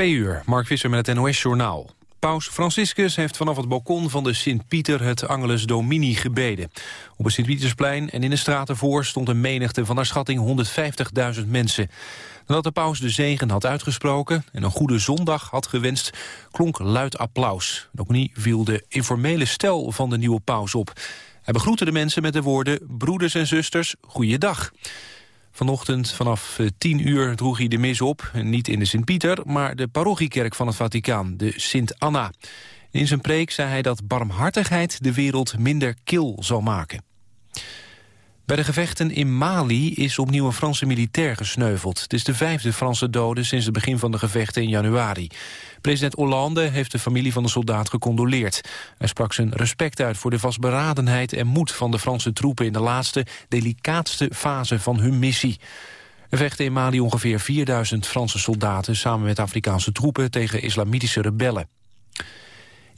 Twee uur, Mark Visser met het NOS-journaal. Paus Franciscus heeft vanaf het balkon van de Sint-Pieter het Angelus Domini gebeden. Op het Sint-Pietersplein en in de straten voor stond een menigte van naar schatting 150.000 mensen. Nadat de paus de zegen had uitgesproken en een goede zondag had gewenst, klonk luid applaus. Ook niet viel de informele stijl van de nieuwe paus op. Hij begroette de mensen met de woorden, broeders en zusters, goeiedag. Vanochtend vanaf 10 eh, uur droeg hij de mis op. Niet in de Sint-Pieter, maar de parochiekerk van het Vaticaan, de Sint-Anna. In zijn preek zei hij dat barmhartigheid de wereld minder kil zal maken. Bij de gevechten in Mali is opnieuw een Franse militair gesneuveld. Het is de vijfde Franse dode sinds het begin van de gevechten in januari. President Hollande heeft de familie van de soldaat gecondoleerd. Hij sprak zijn respect uit voor de vastberadenheid en moed van de Franse troepen... in de laatste, delicaatste fase van hun missie. Er vechten in Mali ongeveer 4000 Franse soldaten... samen met Afrikaanse troepen tegen islamitische rebellen.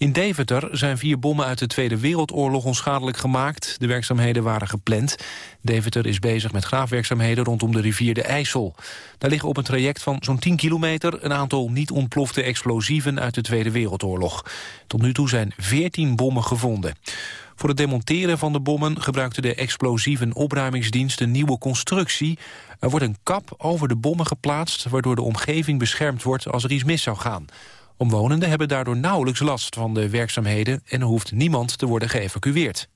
In Deventer zijn vier bommen uit de Tweede Wereldoorlog onschadelijk gemaakt. De werkzaamheden waren gepland. Deventer is bezig met graafwerkzaamheden rondom de rivier de IJssel. Daar liggen op een traject van zo'n 10 kilometer... een aantal niet ontplofte explosieven uit de Tweede Wereldoorlog. Tot nu toe zijn 14 bommen gevonden. Voor het demonteren van de bommen gebruikte de explosieven opruimingsdienst een nieuwe constructie. Er wordt een kap over de bommen geplaatst... waardoor de omgeving beschermd wordt als er iets mis zou gaan. Omwonenden hebben daardoor nauwelijks last van de werkzaamheden... en hoeft niemand te worden geëvacueerd.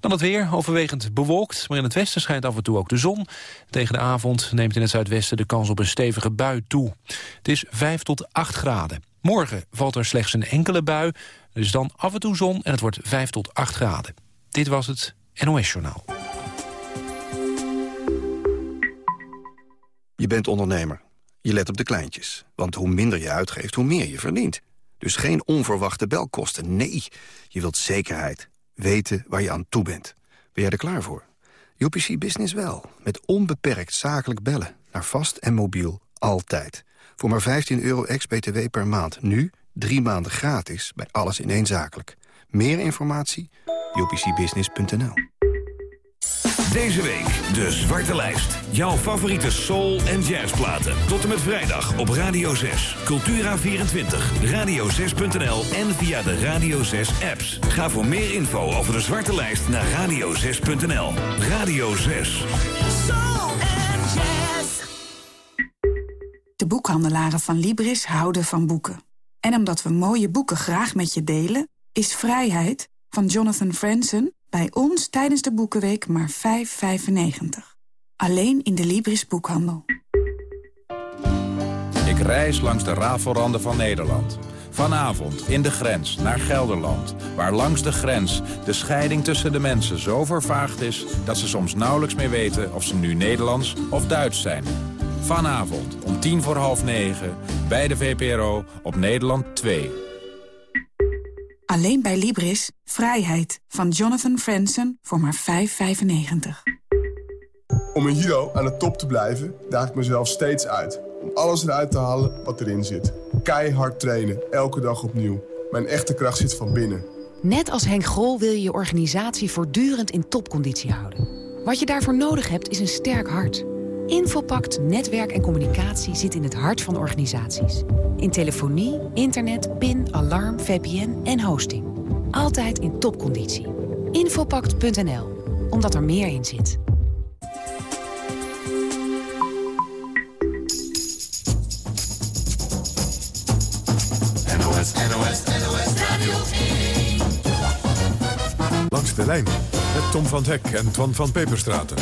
Dan het weer, overwegend bewolkt, maar in het westen schijnt af en toe ook de zon. Tegen de avond neemt in het zuidwesten de kans op een stevige bui toe. Het is 5 tot 8 graden. Morgen valt er slechts een enkele bui, dus dan af en toe zon en het wordt 5 tot 8 graden. Dit was het NOS Journaal. Je bent ondernemer je let op de kleintjes. Want hoe minder je uitgeeft, hoe meer je verdient. Dus geen onverwachte belkosten. Nee, je wilt zekerheid. Weten waar je aan toe bent. Ben jij er klaar voor? UPC Business wel. Met onbeperkt zakelijk bellen. Naar vast en mobiel. Altijd. Voor maar 15 euro ex-BTW per maand. Nu drie maanden gratis bij alles in één zakelijk. Meer informatie? upcbusiness.nl deze week de Zwarte Lijst. Jouw favoriete soul- en jazzplaten. Tot en met vrijdag op Radio 6. Cultura24, radio6.nl en via de Radio 6-apps. Ga voor meer info over de Zwarte Lijst naar radio6.nl. Radio 6. Soul and jazz. De boekhandelaren van Libris houden van boeken. En omdat we mooie boeken graag met je delen... is Vrijheid van Jonathan Franzen bij ons tijdens de Boekenweek maar 5,95. Alleen in de Libris Boekhandel. Ik reis langs de rafelranden van Nederland. Vanavond in de grens naar Gelderland. Waar langs de grens de scheiding tussen de mensen zo vervaagd is... dat ze soms nauwelijks meer weten of ze nu Nederlands of Duits zijn. Vanavond om tien voor half negen bij de VPRO op Nederland 2. Alleen bij Libris. Vrijheid van Jonathan Franzen voor maar 5,95. Om een Hero aan de top te blijven, daag ik mezelf steeds uit. Om alles eruit te halen wat erin zit. Keihard trainen, elke dag opnieuw. Mijn echte kracht zit van binnen. Net als Henk Grol wil je je organisatie voortdurend in topconditie houden. Wat je daarvoor nodig hebt is een sterk hart. Infopact Netwerk en Communicatie zit in het hart van organisaties. In telefonie, internet, PIN, alarm, VPN en hosting. Altijd in topconditie. Infopact.nl, omdat er meer in zit. NOS, NOS, NOS Radio 1. Langs de lijn met Tom van Hek en Twan van Peperstraten.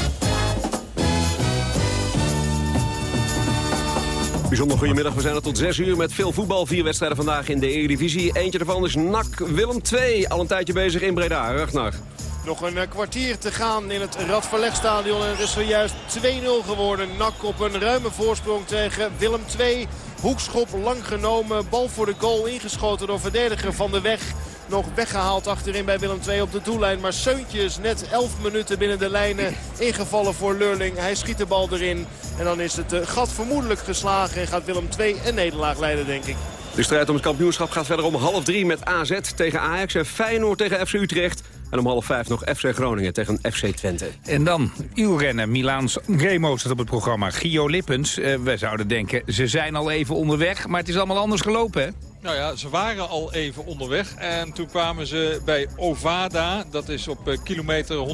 Bijzonder goedemiddag, we zijn er tot 6 uur met veel voetbal. Vier wedstrijden vandaag in de Eredivisie. Eentje ervan is NAC Willem 2. Al een tijdje bezig in Breda. Ragnar. Nog een eh, kwartier te gaan in het Radverlegstadion. En het is zojuist 2-0 geworden. NAC op een ruime voorsprong tegen Willem 2. Hoekschop lang genomen. Bal voor de goal ingeschoten door verdediger van de weg nog weggehaald achterin bij Willem II op de doellijn. Maar Seuntjes net 11 minuten binnen de lijnen ingevallen voor Lurling. Hij schiet de bal erin. En dan is het eh, gat vermoedelijk geslagen en gaat Willem II een nederlaag leiden denk ik. De strijd om het kampioenschap gaat verder om half drie met AZ tegen Ajax en Feyenoord tegen FC Utrecht. En om half vijf nog FC Groningen tegen FC Twente. En dan wielrennen. Milaans Remo staat op het programma. Gio Lippens, uh, we zouden denken, ze zijn al even onderweg. Maar het is allemaal anders gelopen, hè? Nou ja, ze waren al even onderweg. En toen kwamen ze bij Ovada. Dat is op uh, kilometer 117,3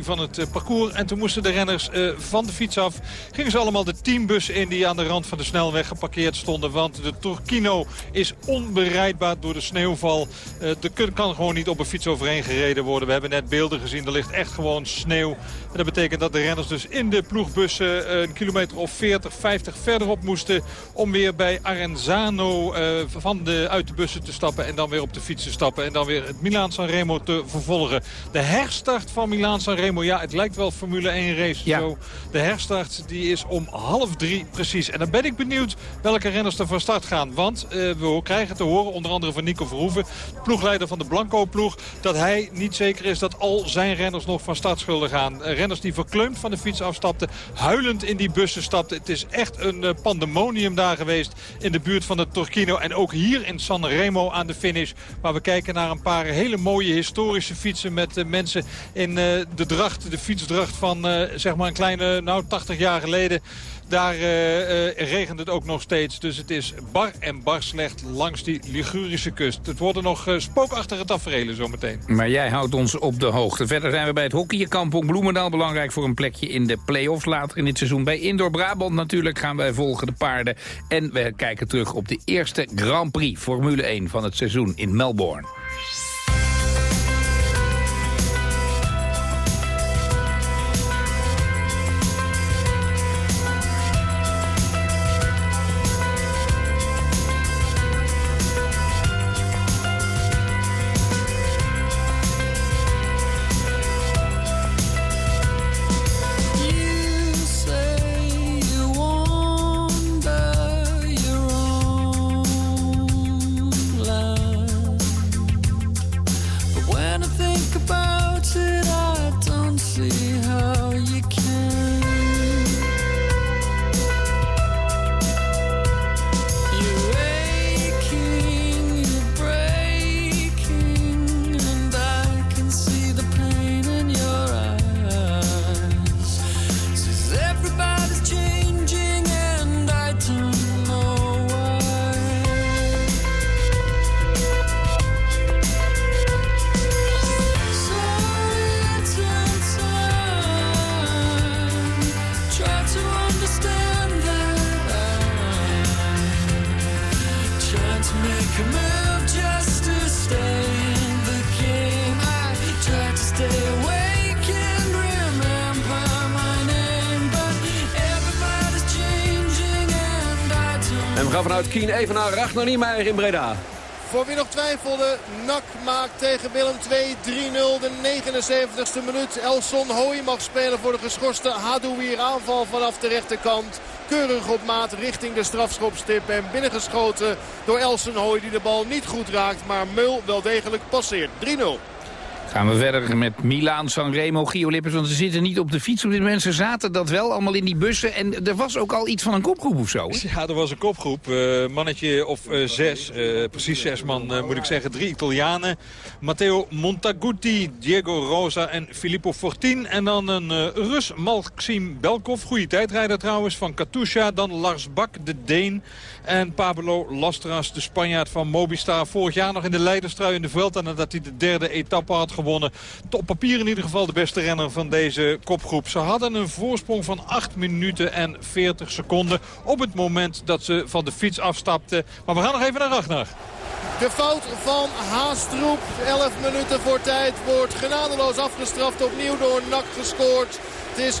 van het uh, parcours. En toen moesten de renners uh, van de fiets af. Gingen ze allemaal de teambussen in die aan de rand van de snelweg geparkeerd stonden. Want de Torquino is onbereidbaar door de sneeuwval. er kan gewoon niet op een fiets overheen gereden worden. We hebben net beelden gezien. Er ligt echt gewoon sneeuw. En dat betekent dat de renners dus in de ploegbussen een kilometer of 40, 50 verderop moesten. Om weer bij Arenzano uh, van de, uit de bussen te stappen en dan weer op de fiets te stappen. En dan weer het Milaan Sanremo te vervolgen. De herstart van Milaan Sanremo, ja het lijkt wel Formule 1 race ja. zo. De herstart die is om half drie precies. En dan ben ik benieuwd welke renners er van start gaan. Want uh, we krijgen te horen, onder andere van Nico Verhoeven, ploegleider van de Blanco-ploeg, dat hij niet zeker is dat al zijn renners nog van start zullen gaan. Uh, renners die verkleumd van de fiets afstapten, huilend in die bussen stapten. Het is echt een pandemonium daar geweest in de buurt van de Torquino. En ook hier in San Remo aan de finish. Waar we kijken naar een paar hele mooie historische fietsen met uh, mensen in uh, de dracht, de fietsdracht van zeg maar een kleine, nou 80 jaar geleden. Daar uh, uh, regent het ook nog steeds. Dus het is bar en bar slecht langs die Ligurische kust. Het worden nog uh, spookachtige tafereelen zometeen. Maar jij houdt ons op de hoogte. Verder zijn we bij het hockeykampong Bloemendaal. Belangrijk voor een plekje in de play-offs later in dit seizoen. Bij Indoor Brabant natuurlijk gaan wij volgen de paarden. En we kijken terug op de eerste Grand Prix Formule 1 van het seizoen in Melbourne. Kien even naar Ragnar Niemeyer in Breda. Voor wie nog twijfelde, Nak maakt tegen Willem 2 3-0 de 79ste minuut. Elson Hooy mag spelen voor de geschorste Hadouier aanval vanaf de rechterkant. Keurig op maat richting de strafschopstip en binnengeschoten door Elson Hooy die de bal niet goed raakt. Maar Meul wel degelijk passeert. 3-0. Gaan we verder met Milaan, Sanremo, Gio Lippers. Want ze zitten niet op de fiets. De mensen zaten dat wel, allemaal in die bussen. En er was ook al iets van een kopgroep of zo. Ja, er was een kopgroep. Uh, mannetje of uh, zes. Uh, precies zes man moet ik zeggen. Drie Italianen. Matteo Montaguti, Diego Rosa en Filippo Fortin. En dan een Rus, Maxim Belkov. Goede tijdrijder trouwens van Katusha. Dan Lars Bak, de Deen. En Pablo Lastras, de Spanjaard van Mobistar. Vorig jaar nog in de leiderstrui in de Vuelta nadat hij de derde etappe had gewonnen. Op papier in ieder geval de beste renner van deze kopgroep. Ze hadden een voorsprong van 8 minuten en 40 seconden op het moment dat ze van de fiets afstapten. Maar we gaan nog even naar Ragnar. De fout van Haastroep, 11 minuten voor tijd, wordt genadeloos afgestraft. Opnieuw door Nak gescoord. Het is 4-0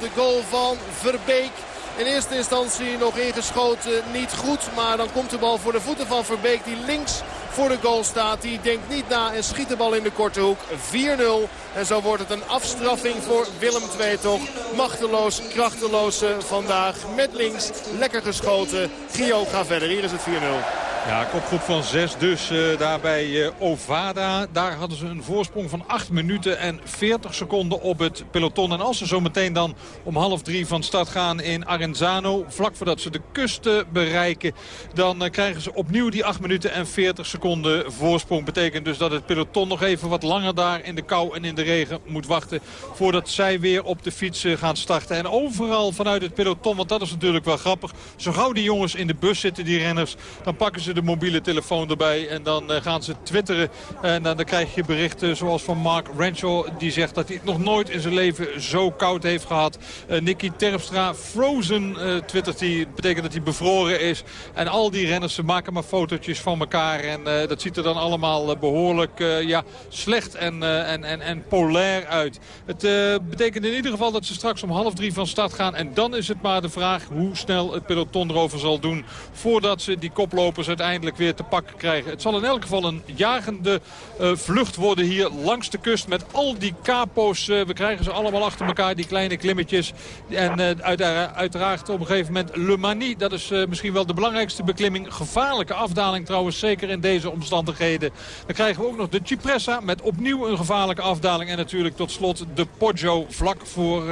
de goal van Verbeek. In eerste instantie nog ingeschoten, niet goed. Maar dan komt de bal voor de voeten van Verbeek die links voor de goal staat. Die denkt niet na en schiet de bal in de korte hoek. 4-0. En zo wordt het een afstraffing voor Willem II toch. Machteloos, krachteloos vandaag. Met links, lekker geschoten. Gio gaat verder. Hier is het 4-0. Ja, kopgroep van zes dus uh, daar uh, Ovada. Daar hadden ze een voorsprong van 8 minuten en 40 seconden op het peloton. En als ze zo meteen dan om half drie van start gaan in Arenzano... vlak voordat ze de kusten bereiken... dan uh, krijgen ze opnieuw die 8 minuten en 40 seconden voorsprong. Betekent dus dat het peloton nog even wat langer daar in de kou en in de regen moet wachten... voordat zij weer op de fiets gaan starten. En overal vanuit het peloton, want dat is natuurlijk wel grappig... zo gauw die jongens in de bus zitten, die renners... dan pakken ze de mobiele telefoon erbij. En dan uh, gaan ze twitteren. En dan, krijg je berichten zoals van Mark Renshaw. Die zegt dat hij het nog nooit in zijn leven zo koud heeft gehad. Uh, Nicky Terpstra, frozen, uh, twittert hij. betekent dat hij bevroren is. En al die renners, ze maken maar fotootjes van elkaar. En dat ziet er dan allemaal behoorlijk ja, slecht en, en, en, en polair uit. Het betekent in ieder geval dat ze straks om half drie van start gaan. En dan is het maar de vraag hoe snel het peloton erover zal doen. Voordat ze die koplopers uiteindelijk weer te pakken krijgen. Het zal in elk geval een jagende uh, vlucht worden hier langs de kust met al die capo's. Uh, we krijgen ze allemaal achter elkaar, die kleine klimmetjes. En uiteraard, uiteraard op een gegeven moment Le Mani. Dat is misschien wel de belangrijkste beklimming. Gevaarlijke afdaling trouwens, zeker in deze omstandigheden. Dan krijgen we ook nog de Cipressa met opnieuw een gevaarlijke afdaling. En natuurlijk tot slot de Poggio vlak voor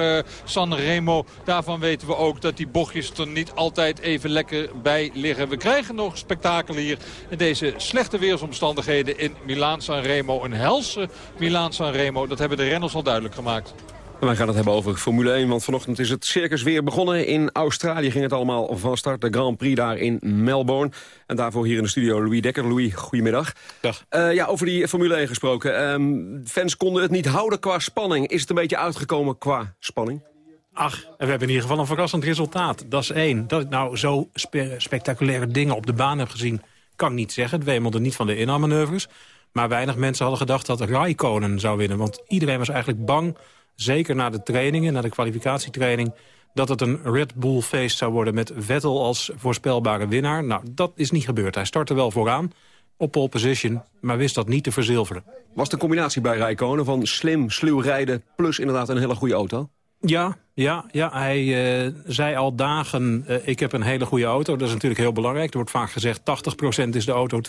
San Remo. Daarvan weten we ook dat die bochtjes er niet altijd even lekker bij liggen. We krijgen nog spektakel hier in deze slechte weersomstandigheden in Milaan-San Remo. Een helse Milaan-San Remo, dat hebben de renners al duidelijk gemaakt. En wij gaan het hebben over Formule 1, want vanochtend is het circus weer begonnen. In Australië ging het allemaal van start. De Grand Prix daar in Melbourne. En daarvoor hier in de studio Louis Dekker. Louis, goedemiddag. Dag. Uh, ja, over die Formule 1 gesproken. Um, fans konden het niet houden qua spanning. Is het een beetje uitgekomen qua spanning? Ach, we hebben in ieder geval een verrassend resultaat. Dat is één. Dat ik nou zo spe spectaculaire dingen op de baan heb gezien... kan ik niet zeggen. Het wemelde niet van de inhaalmanoeuvres. Maar weinig mensen hadden gedacht dat Raikkonen zou winnen. Want iedereen was eigenlijk bang, zeker na de trainingen... na de kwalificatietraining dat het een Red Bull feest zou worden... met Vettel als voorspelbare winnaar. Nou, dat is niet gebeurd. Hij startte wel vooraan op pole position, maar wist dat niet te verzilveren. Was de combinatie bij Rijkonen van slim, sluw rijden... plus inderdaad een hele goede auto? Ja, ja, ja hij uh, zei al dagen, uh, ik heb een hele goede auto. Dat is natuurlijk heel belangrijk. Er wordt vaak gezegd 80% is de auto,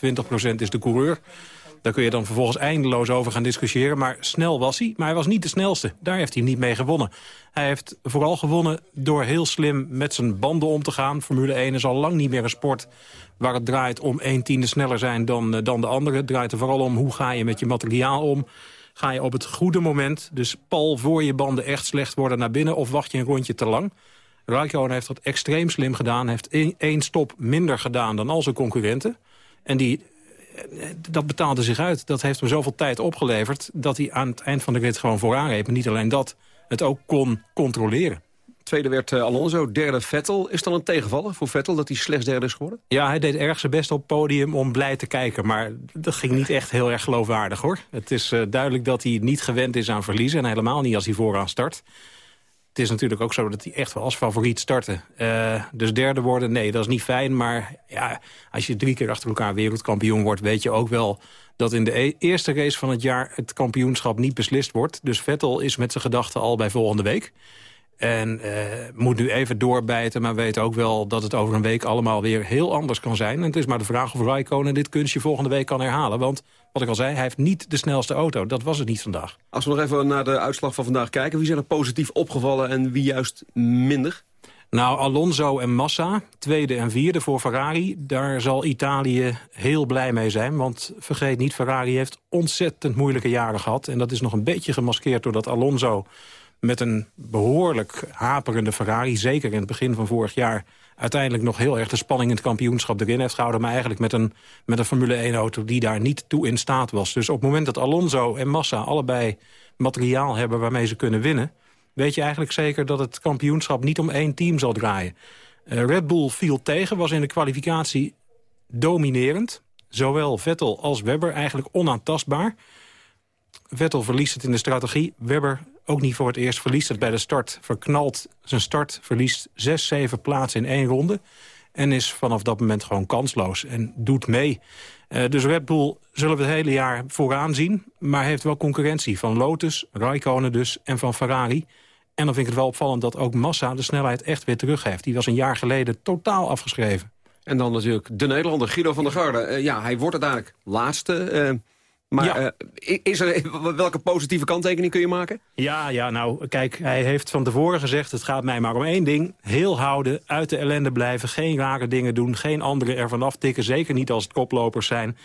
20% is de coureur. Daar kun je dan vervolgens eindeloos over gaan discussiëren. Maar snel was hij, maar hij was niet de snelste. Daar heeft hij niet mee gewonnen. Hij heeft vooral gewonnen door heel slim met zijn banden om te gaan. Formule 1 is al lang niet meer een sport waar het draait om 1 tiende sneller zijn dan, uh, dan de andere. Het draait er vooral om hoe ga je met je materiaal om Ga je op het goede moment, dus pal voor je banden echt slecht worden naar binnen... of wacht je een rondje te lang? Raikkonen heeft dat extreem slim gedaan. heeft één stop minder gedaan dan al zijn concurrenten. En die, eh, dat betaalde zich uit. Dat heeft hem zoveel tijd opgeleverd... dat hij aan het eind van de rit gewoon vooraan reed. Maar niet alleen dat, het ook kon controleren. Tweede werd eh, Alonso, derde Vettel. Is dan een tegenvaller voor Vettel dat hij slechts derde is geworden? Ja, hij deed erg zijn best op het podium om blij te kijken. Maar dat ging niet echt heel erg geloofwaardig hoor. Het is uh, duidelijk dat hij niet gewend is aan verliezen. En helemaal niet als hij vooraan start. Het is natuurlijk ook zo dat hij echt wel als favoriet startte. Uh, dus derde worden, nee, dat is niet fijn. Maar ja, als je drie keer achter elkaar wereldkampioen wordt... weet je ook wel dat in de e eerste race van het jaar... het kampioenschap niet beslist wordt. Dus Vettel is met zijn gedachten al bij volgende week. En uh, moet nu even doorbijten, maar weet ook wel dat het over een week allemaal weer heel anders kan zijn. En het is maar de vraag of Raikkonen dit kunstje volgende week kan herhalen. Want wat ik al zei, hij heeft niet de snelste auto. Dat was het niet vandaag. Als we nog even naar de uitslag van vandaag kijken. Wie zijn er positief opgevallen en wie juist minder? Nou, Alonso en Massa, tweede en vierde voor Ferrari. Daar zal Italië heel blij mee zijn. Want vergeet niet, Ferrari heeft ontzettend moeilijke jaren gehad. En dat is nog een beetje gemaskeerd doordat Alonso met een behoorlijk haperende Ferrari... zeker in het begin van vorig jaar... uiteindelijk nog heel erg de spanning in het kampioenschap erin heeft gehouden... maar eigenlijk met een, met een Formule 1-auto die daar niet toe in staat was. Dus op het moment dat Alonso en Massa allebei materiaal hebben waarmee ze kunnen winnen... weet je eigenlijk zeker dat het kampioenschap niet om één team zal draaien. Uh, Red Bull viel tegen, was in de kwalificatie dominerend. Zowel Vettel als Webber eigenlijk onaantastbaar. Vettel verliest het in de strategie. Webber ook niet voor het eerst verliest het bij de start. Verknalt zijn start, verliest zes, zeven plaatsen in één ronde. En is vanaf dat moment gewoon kansloos en doet mee. Uh, dus Red Bull zullen we het hele jaar vooraan zien. Maar heeft wel concurrentie van Lotus, Raikkonen dus en van Ferrari. En dan vind ik het wel opvallend dat ook Massa de snelheid echt weer terug heeft. Die was een jaar geleden totaal afgeschreven. En dan natuurlijk de Nederlander Guido van der Garde. Eh, ja, hij wordt uiteindelijk laatste. eh, maar Ja. eh, is er, welke positieve kanttekening kun je maken? Ja, ja, nou, kijk, hij heeft van tevoren gezegd... het gaat mij maar om één ding. Heel houden, uit de ellende blijven, geen rare dingen doen... geen anderen ervan aftikken, zeker niet als het koplopers zijn.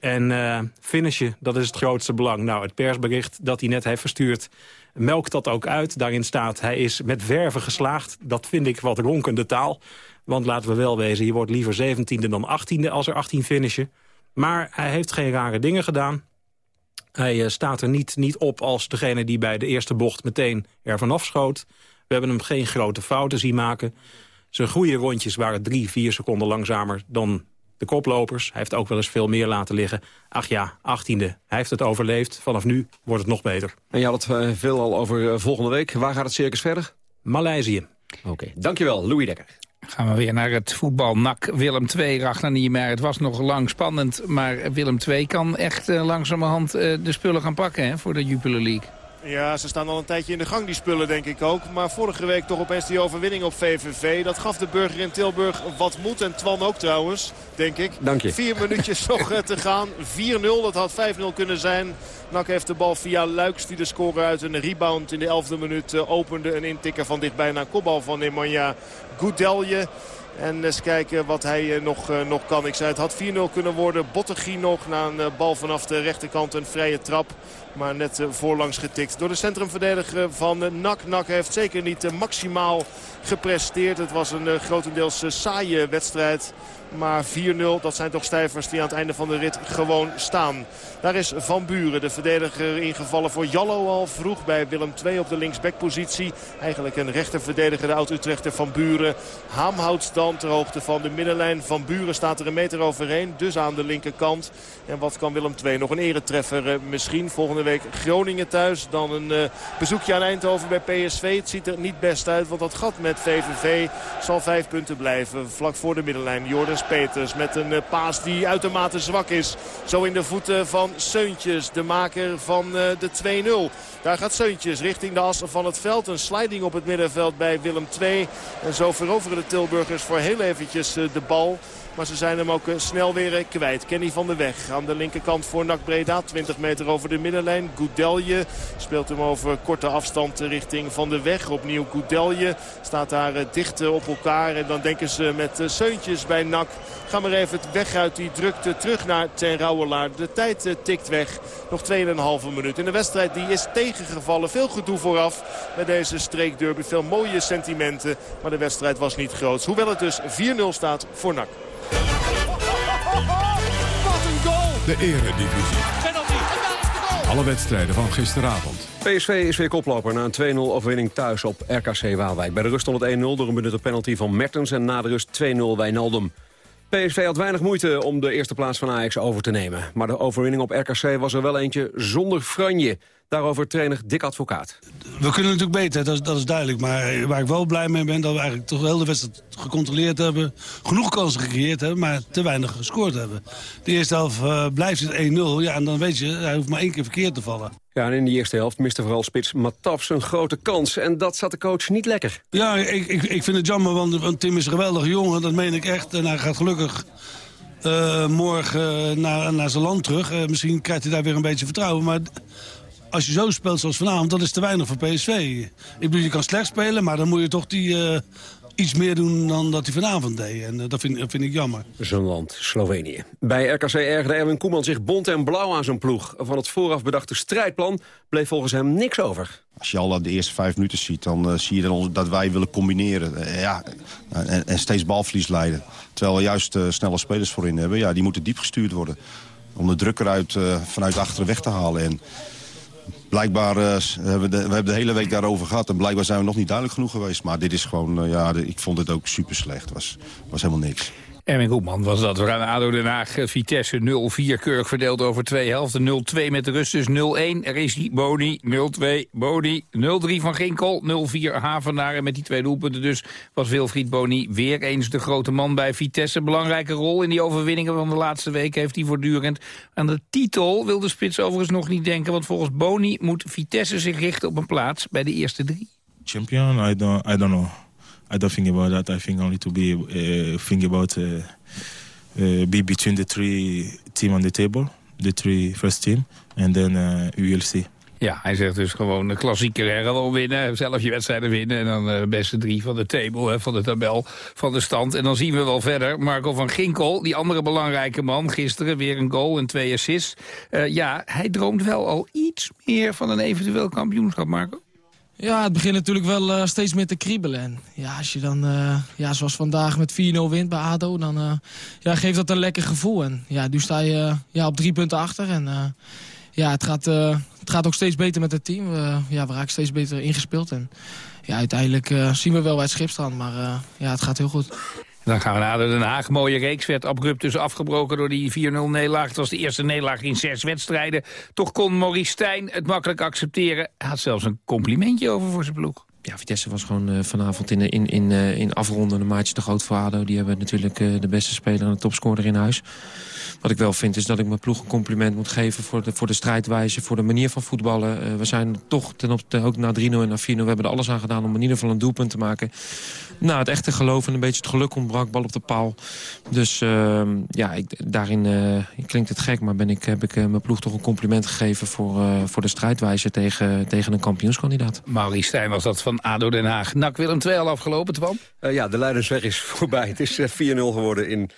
En eh finishen, dat is het grootste belang. Nou, het persbericht dat hij net heeft verstuurd... melkt dat ook uit. Daarin staat, hij is met verven geslaagd. Dat vind ik wat ronkende taal. Want laten we wel wezen, je wordt liever 17e dan 18e... als er 18 finishen. Maar hij heeft geen rare dingen gedaan. Hij eh, staat er niet, niet op als degene die bij de eerste bocht meteen er vanaf schoot. We hebben hem geen grote fouten zien maken. Zijn goede rondjes waren drie, vier seconden langzamer dan de koplopers. Hij heeft ook wel eens veel meer laten liggen. Ach ja, achttiende. Hij heeft het overleefd. Vanaf nu wordt het nog beter. En je had het eh, veel al over eh, volgende week. Waar gaat het circus verder? Maleisië. Oké, dankjewel, Louis Dekker. Gaan we weer naar het voetbal. NAC Willem II, Ragnar Niemeyer. Het was nog lang spannend, maar Willem II kan echt eh, langzamerhand eh, de spullen gaan pakken hè, voor de Jupiler League. Ja, ze staan al een tijdje in de gang, die spullen, denk ik ook. Maar vorige week toch opeens die overwinning op VVV. Dat gaf de burger in Tilburg wat moed. En Twan ook trouwens, denk ik. Dank je. Vier minuutjes nog eh, te gaan. 4-0, dat had 5-0 kunnen zijn. Nak heeft de bal via Luiks, die de score uit een rebound in de 11e minuut eh, opende. Een intikker van dichtbij naar kopbal van Nemanja Goudelje. En eens kijken wat hij eh, nog, nog kan. Ik zei het had 4-0 kunnen worden. Bottegie nog na een bal vanaf de rechterkant. Een vrije trap. Maar net eh, voorlangs getikt door de centrumverdediger van eh, NAC. NAC heeft zeker niet eh, maximaal gepresteerd. Het was een eh, grotendeels eh, saaie wedstrijd. Maar 4-0, dat zijn toch stijvers die aan het einde van de rit gewoon staan. Daar is Van Buren, de verdediger, ingevallen voor Jallo al vroeg bij Willem II op de linksbackpositie. Eigenlijk een rechterverdediger, de oud-Utrechter Van Buren. Haam houdt stand ter hoogte van de middenlijn. Van Buren staat er een meter overheen, dus aan de linkerkant. En wat kan Willem II? Nog een eretreffer eh, misschien. Volgende week Groningen thuis. Dan een eh, bezoekje aan Eindhoven bij PSV. Het ziet er niet best uit, want dat gat met VVV zal vijf punten blijven. Vlak voor de middenlijn. Jordens Peters met een eh, paas die uitermate zwak is. Zo in de voeten van Seuntjes, de maker van eh, de 2-0. Daar gaat Seuntjes richting de as van het veld. Een sliding op het middenveld bij Willem II. En zo veroveren de Tilburgers voor heel eventjes de bal. Maar ze zijn hem ook eh, snel weer eh, kwijt. Kenny van de Weg aan de linkerkant voor NAC Breda. 20 meter over de middenlijn. Goudelje speelt hem over korte afstand richting Van de Weg. Opnieuw Goudelje staat daar eh, dicht op elkaar. En dan denken ze met Seuntjes bij NAC. Ga maar even weg uit die drukte terug naar Ten Rouwelaar. De tijd tikt weg. Nog 2,5 minuut. In de wedstrijd die is tegengevallen. Veel gedoe vooraf met deze streekderby. Veel mooie sentimenten. Maar de wedstrijd was niet groot. Hoewel het dus 4-0 staat voor NAC. De eredivisie. Penalty. Alle wedstrijden van gisteravond. PSV is weer koploper na een 2-0 overwinning thuis op RKC Waalwijk. Bij de rust stond het 1-0 door een benutte penalty van Mertens... en na de rust 2-0 Wijnaldum. PSV had weinig moeite om de eerste plaats van Ajax over te nemen. Maar de overwinning op RKC was er wel eentje zonder franje. Daarover trainer Dick Advocaat. We kunnen natuurlijk beter, dat is, dat is duidelijk. Maar waar ik wel blij mee ben, dat we eigenlijk toch wel de wedstrijd gecontroleerd hebben. Genoeg kansen gecreëerd hebben, maar te weinig gescoord hebben. De eerste helft eh, blijft het 1-0. Ja, en dan weet je, hij hoeft maar één keer verkeerd te vallen. Ja, en in de eerste helft miste vooral spits Matafs een grote kans. En dat zat de coach niet lekker. Ja, ik, ik, ik vind het jammer, want, Tim is een geweldige jongen. Dat meen ik echt. En hij gaat gelukkig eh, morgen naar, naar zijn land terug. Eh, misschien krijgt hij daar weer een beetje vertrouwen. Maar als je zo speelt zoals vanavond, dat is te weinig voor PSV. Ik bedoel, je kan slecht spelen, maar dan moet je toch die, eh, iets meer doen dan dat hij vanavond deed. En eh, dat, vind, dat vind ik jammer. Zijn land, Slovenië. Bij RKC ergerde Erwin Koeman zich bont en blauw aan zijn ploeg. Van het vooraf bedachte strijdplan bleef volgens hem niks over. Als je al de eerste vijf minuten ziet, dan eh, zie je dan dat wij willen combineren. Eh, ja, en, en steeds balverlies leiden. Terwijl we juist snelle spelers voorin hebben. Ja, die moeten diep gestuurd worden. Om de druk eruit vanuit achteren weg te halen. En blijkbaar eh, hebben we, de, we hebben de hele week daarover gehad. En blijkbaar zijn we nog niet duidelijk genoeg geweest. Maar dit is gewoon, eh, ja, ik vond het ook super slecht. Het was, was helemaal niks. Erwin Koeman was dat. We gaan ADO Den Haag. Vitesse 0-4 keurig verdeeld over twee helften. 0-2 met de rust dus 0-1. Rizzi, Boni 0-2. Boni 0-3 van Ginkel. 0-4 Havenaar. En met die twee doelpunten dus was Wilfried Boni weer eens de grote man bij Vitesse. Belangrijke rol in die overwinningen van de laatste week heeft hij voortdurend. Aan de titel wil de spits overigens nog niet denken. Want volgens Boni moet Vitesse zich richten op een plaats bij de eerste drie. Champion, I don't, I don't know. I don't think about that. I think only to be uh, think about uh, uh, be between the three team on the table, the three first team, and then uh, we will see. Ja, hij zegt dus gewoon de klassieker hè, gewoon winnen. Zelf je wedstrijden winnen. En dan de beste drie van de table, van de tabel, van de stand. En dan zien we wel verder. Marco van Ginkel, die andere belangrijke man. Gisteren weer een goal en twee assists. Uh, ja, hij droomt wel al iets meer van een eventueel kampioenschap, Marco. Ja, het begint natuurlijk wel uh, steeds meer te kriebelen. En ja, als je dan, uh, ja, zoals vandaag met 4-0 wint bij ADO, dan uh, ja, geeft dat een lekker gevoel. En ja, nu sta je ja, op drie punten achter. En ja, het gaat, het gaat ook steeds beter met het team. Ja, we raken steeds beter ingespeeld. En ja, uiteindelijk zien we wel bij het schip staan. Maar ja, het gaat heel goed. Dan gaan we naar Den Haag. Mooie reeks werd abrupt dus afgebroken door die 4-0 nederlaag. Het was de eerste nederlaag in zes wedstrijden. Toch kon Maurice Stijn het makkelijk accepteren. Hij had zelfs een complimentje over voor zijn ploeg. Ja, Vitesse was gewoon uh, vanavond in, in, in, uh, in afronden een maatje te groot voor ADO. Die hebben natuurlijk uh, de beste speler en de topscorer in huis. Wat ik wel vind is dat ik mijn ploeg een compliment moet geven... voor de, voor de strijdwijze, voor de manier van voetballen. we zijn toch ten op, ook na 3-0 en na 4-0... we hebben er alles aan gedaan om in ieder geval een doelpunt te maken. Nou, het echte geloof en een beetje het geluk ontbrak. Bal op de paal. Dus ehm, ja, ik, daarin klinkt het gek... maar ben ik, heb ik mijn ploeg toch een compliment gegeven... voor, voor de strijdwijze tegen, tegen een kampioenskandidaat. Maurice Stijn was dat van ADO Den Haag. NAC Willem 2 al afgelopen, Twan? Uh, ja, de Leidersweg is voorbij. Het is uh, 4-0 geworden in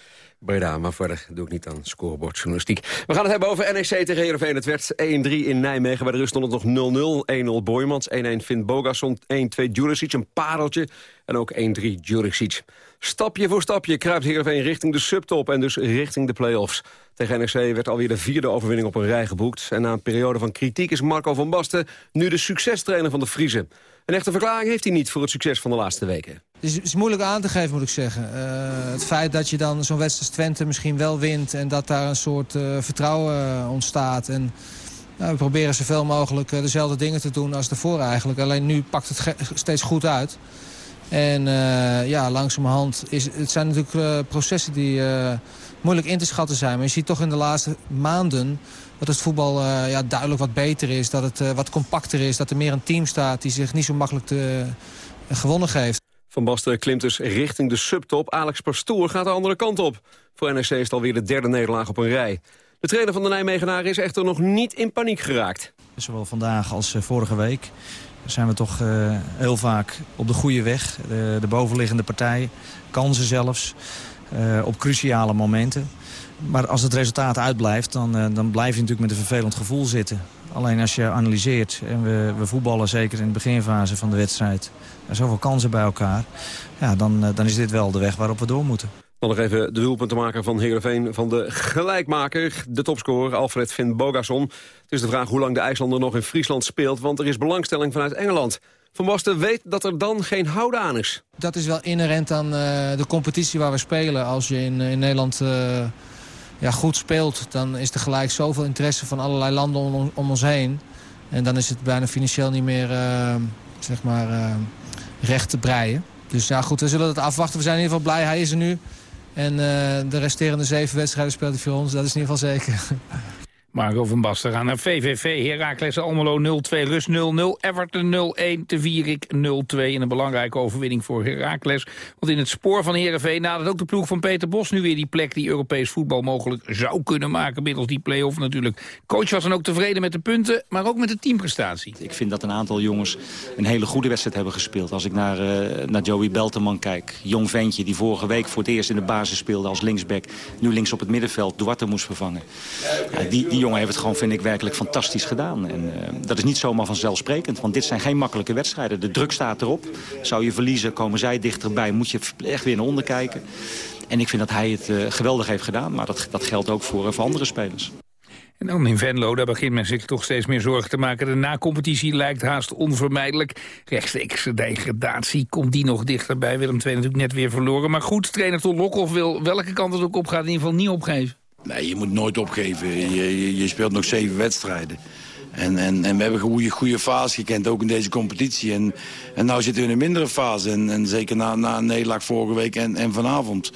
Breda, maar verder doe ik niet aan scorebordjournalistiek. We gaan het hebben over NEC tegen Heerenveen. Het werd 1-3 in Nijmegen. Bij de rust stond het nog 0-0. 1-0 Boymans, 1-1 Finn Bogason, 1-2 Juricic, een pareltje. En ook 1-3 Juricic. Stapje voor stapje kruipt Heerenveen richting de subtop en dus richting de play-offs. Tegen NEC werd alweer de vierde overwinning op een rij geboekt. En na een periode van kritiek is Marco van Basten nu de succestrainer van de Friese. Een echte verklaring heeft hij niet voor het succes van de laatste weken. Het is, moeilijk aan te geven, moet ik zeggen. Uh, het feit dat je dan zo'n wedstrijd Twente misschien wel wint... en dat daar een soort uh, vertrouwen uh, ontstaat. En, nou, we proberen zoveel mogelijk dezelfde dingen te doen als daarvoor eigenlijk. Alleen nu pakt het steeds goed uit. En ja, langzamerhand... Is, het zijn natuurlijk processen die moeilijk in te schatten zijn. Maar je ziet toch in de laatste maanden dat het voetbal uh, ja, duidelijk wat beter is. Dat het uh, wat compacter is. Dat er meer een team staat die zich niet zo makkelijk te, uh, gewonnen geeft. Van Basten klimt dus richting de subtop. Alex Pastoor gaat de andere kant op. Voor NEC is het alweer de derde nederlaag op een rij. De trainer van de Nijmegenaren is echter nog niet in paniek geraakt. Zowel vandaag als vorige week zijn we toch heel vaak op de goede weg. De, de bovenliggende partij, kansen zelfs, op cruciale momenten. Maar als het resultaat uitblijft, dan, uh, dan blijf je natuurlijk met een vervelend gevoel zitten. Alleen als je analyseert, en we, we voetballen zeker in de beginfase van de wedstrijd... Er zoveel kansen bij elkaar, ja, dan, uh, dan is dit wel de weg waarop we door moeten. Dan nog even de doelpuntenmaker van Heerenveen van de gelijkmaker. De topscorer Alfred Finn Bogason. Het is de vraag hoe lang de IJslander nog in Friesland speelt... want er is belangstelling vanuit Engeland. Van Basten weet dat er dan geen houden aan is. Dat is wel inherent aan uh, de competitie waar we spelen. Als je in, in Nederland... Uh ja, goed speelt... dan is er gelijk zoveel interesse van allerlei landen om, om ons heen. En dan is het bijna financieel niet meer uh, zeg maar, uh, recht te breien. Dus ja, goed, we zullen het afwachten. We zijn in ieder geval blij, hij is er nu. En uh, de resterende zeven wedstrijden speelt hij voor ons, dat is in ieder geval zeker. Marco van Basten gaan naar VVV. Heracles Almelo 0-2, Rus 0-0. Everton 0-1, Te Vierik 0-2. En een belangrijke overwinning voor Heracles. Want in het spoor van Heerenveen nadert ook de ploeg van Peter Bos... nu weer die plek die Europees voetbal mogelijk zou kunnen maken... middels die play-off natuurlijk. Coach was dan ook tevreden met de punten, maar ook met de teamprestatie. Ik vind dat een aantal jongens een hele goede wedstrijd hebben gespeeld. Als ik naar, uh, naar Joey Belterman kijk. Jong ventje die vorige week voor het eerst in de basis speelde als linksback. Nu links op het middenveld Duarte moest vervangen. Die, die jongen heeft het gewoon, vind ik, werkelijk fantastisch gedaan. En uh, dat is niet zomaar vanzelfsprekend, want dit zijn geen makkelijke wedstrijden. De druk staat erop. Zou je verliezen, komen zij dichterbij, moet je echt weer naar onder kijken. En ik vind dat hij het uh, geweldig heeft gedaan, maar dat, dat geldt ook voor, uh, voor andere spelers. En dan in Venlo, daar begint men zich toch steeds meer zorgen te maken. De na-competitie lijkt haast onvermijdelijk. Rechtstreeks degradatie, komt die nog dichterbij? Willem II natuurlijk net weer verloren. Maar goed, trainer Ton Lokhoff wil welke kant het ook op gaat in ieder geval niet opgeven. Nee, je moet nooit opgeven. Je, je, speelt nog zeven wedstrijden. En, en, en we hebben een goede, goede fase gekend, ook in deze competitie. En, en nu zitten we in een mindere fase. En, en zeker na, na een nederlaag vorige week en, en vanavond.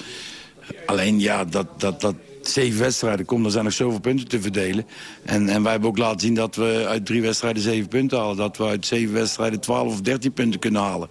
Alleen ja, dat, dat, dat zeven wedstrijden komt, er zijn nog zoveel punten te verdelen. En, en wij hebben ook laten zien dat we uit drie wedstrijden zeven punten halen. Dat we uit zeven wedstrijden twaalf of dertien punten kunnen halen.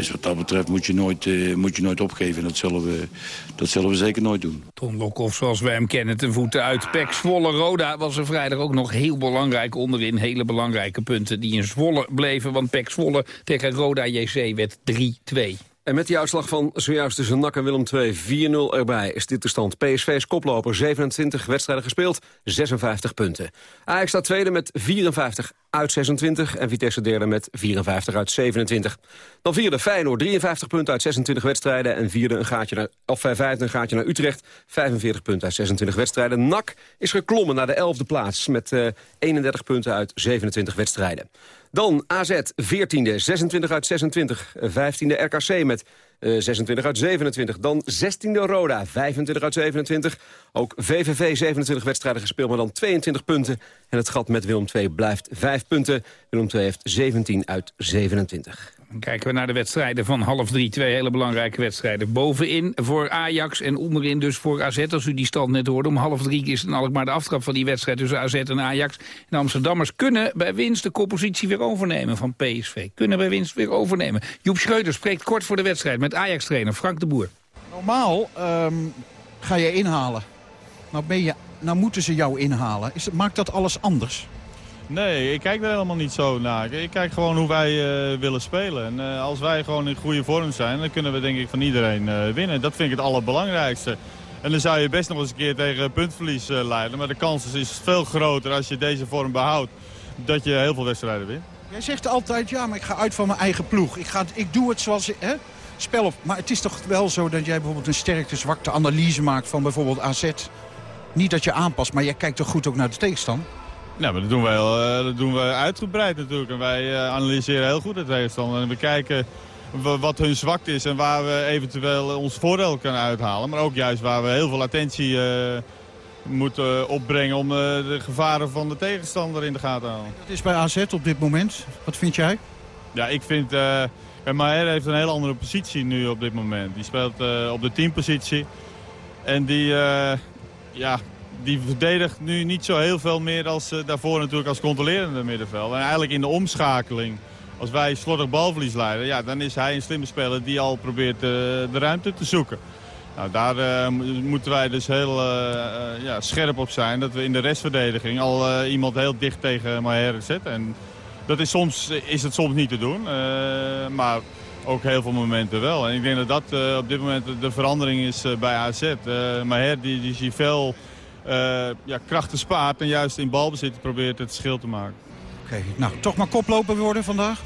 Dus wat dat betreft moet je nooit, uh, moet je nooit opgeven. En dat zullen, we, dat zullen we zeker nooit doen. Ton Lokhoff, zoals wij hem kennen, ten voeten uit Pek Zwolle. Roda was er vrijdag ook nog heel belangrijk onderin. Hele belangrijke punten die in Zwolle bleven. Want Pek Zwolle tegen Roda JC werd 3-2. En met die uitslag van zojuist tussen NAC en Willem II 4-0 erbij... is dit de stand. PSV's koploper, 27 wedstrijden gespeeld, 56 punten. Ajax staat tweede met 54 uit 26 en Vitesse derde met 54 uit 27. Dan vierde Feyenoord, 53 punten uit 26 wedstrijden... en vierde een gaatje naar, of vijfde een gaatje naar Utrecht, 45 punten uit 26 wedstrijden. NAC is geklommen naar de 11e plaats met uh, 31 punten uit 27 wedstrijden. Dan AZ, 14e, 26 uit 26. 15e RKC met uh, 26 uit 27. Dan 16e Roda, 25 uit 27. Ook VVV 27 wedstrijden gespeeld, maar dan 22 punten. En het gat met Willem II blijft 5 punten. Willem II heeft 17 uit 27. Dan kijken we naar de wedstrijden van half drie. Twee hele belangrijke wedstrijden. Bovenin voor Ajax en onderin dus voor AZ. Als u die stand net hoorde, om half drie is dan maar de aftrap van die wedstrijd tussen AZ en Ajax. En de Amsterdammers kunnen bij winst de koppositie weer overnemen van PSV. Kunnen bij winst weer overnemen. Joep Schreuder spreekt kort voor de wedstrijd met Ajax-trainer Frank de Boer. Normaal um, ga je inhalen. Nou, ben je, nou moeten ze jou inhalen. Is, maakt dat alles anders? Nee, ik kijk er helemaal niet zo naar. Ik kijk gewoon hoe wij uh, willen spelen. En uh, als wij gewoon in goede vorm zijn, dan kunnen we denk ik van iedereen uh, winnen. Dat vind ik het allerbelangrijkste. En dan zou je best nog eens een keer tegen puntverlies leiden. Maar de kans is veel groter als je deze vorm behoudt, dat je heel veel wedstrijden wint. Jij zegt altijd, ja, maar ik ga uit van mijn eigen ploeg. Ik, ga, ik doe het zoals... Hè? Spel op. Maar het is toch wel zo dat jij bijvoorbeeld een sterkte-zwakte analyse maakt van bijvoorbeeld AZ. Niet dat je aanpast, maar jij kijkt toch goed ook naar de tegenstander? Ja, maar dat doen wij, uh, dat doen wij uitgebreid natuurlijk. En wij uh, analyseren heel goed de tegenstander. En we kijken wat hun zwakte is en waar we eventueel ons voordeel kunnen uithalen. Maar ook juist waar we heel veel attentie moeten opbrengen om de gevaren van de tegenstander in de gaten te houden. Dat is bij AZ op dit moment. Wat vind jij? Ja, ik vind... Uh, Maher heeft een hele andere positie nu op dit moment. Die speelt uh, op de teampositie. En die, uh, ja, die verdedigt nu niet zo heel veel meer als uh, daarvoor natuurlijk als controlerende middenveld. En eigenlijk in de omschakeling, als wij slordig balverlies leiden, ja, dan is hij een slimme speler die al probeert de ruimte te zoeken. Nou, daar moeten wij dus heel ja, scherp op zijn. Dat we in de restverdediging al iemand heel dicht tegen Maher zetten. En dat is, soms, is het soms niet te doen. Maar ook heel veel momenten wel. En ik denk dat dat op dit moment de verandering is bij AZ. Maher die, die veel ja, krachten spaart en juist in balbezit probeert het verschil te maken. Oké, okay, nou toch maar koploper worden vandaag?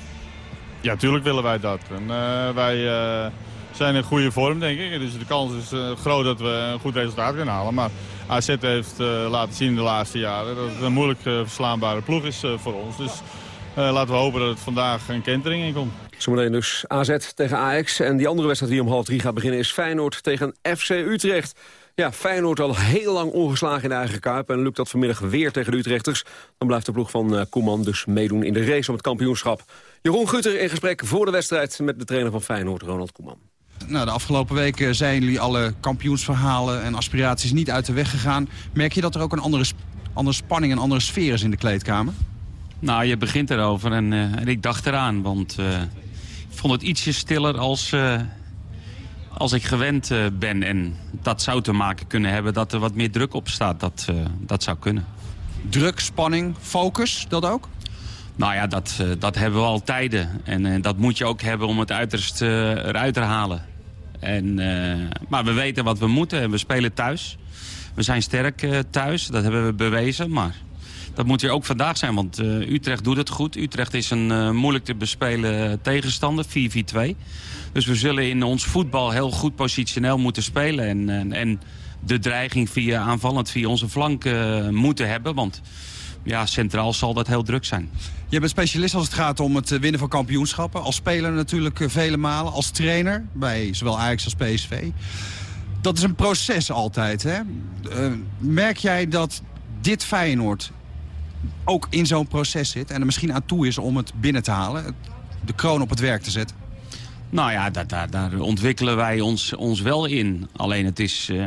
Ja, natuurlijk willen wij dat. En, wij zijn in goede vorm, denk ik. Dus de kans is groot dat we een goed resultaat kunnen halen. Maar AZ heeft laten zien in de laatste jaren dat het een moeilijk verslaanbare ploeg is voor ons. Dus uh, laten we hopen dat het vandaag een kentering in komt. Zometeen dus AZ tegen Ajax. En die andere wedstrijd die om half drie gaat beginnen is Feyenoord tegen FC Utrecht. Ja, Feyenoord al heel lang ongeslagen in de eigen kuip. En lukt dat vanmiddag weer tegen de Utrechters. Dan blijft de ploeg van uh, Koeman dus meedoen in de race om het kampioenschap. Jeroen Gutter in gesprek voor de wedstrijd met de trainer van Feyenoord, Ronald Koeman. Nou, de afgelopen weken zijn jullie alle kampioensverhalen en aspiraties niet uit de weg gegaan. Merk je dat er ook een andere, andere spanning en andere sfeer is in de kleedkamer? Nou, je begint erover en, uh, en ik dacht eraan. Want uh, ik vond het ietsje stiller als, uh, als ik gewend ben. En dat zou te maken kunnen hebben dat er wat meer druk op staat. Dat, dat zou kunnen. Druk, spanning, focus, dat ook? Nou ja, dat, dat hebben we al tijden. En dat moet je ook hebben om het uiterst eruit te halen. En, maar we weten wat we moeten en we spelen thuis. We zijn sterk thuis, dat hebben we bewezen. Maar dat moet hier ook vandaag zijn, want uh, Utrecht doet het goed. Utrecht is een uh, moeilijk te bespelen tegenstander, 4-4-2. Dus we zullen in ons voetbal heel goed positioneel moeten spelen. En, en, de dreiging via aanvallend via onze flank moeten hebben. Want ja, centraal zal dat heel druk zijn. Je bent specialist als het gaat om het winnen van kampioenschappen. Als speler natuurlijk vele malen. Als trainer bij zowel Ajax als PSV. Dat is een proces altijd. Hè? merk jij dat dit Feyenoord ook in zo'n proces zit... en er misschien aan toe is om het binnen te halen... de kroon op het werk te zetten? Nou ja, daar, daar, daar ontwikkelen wij ons, ons wel in. Alleen het is uh,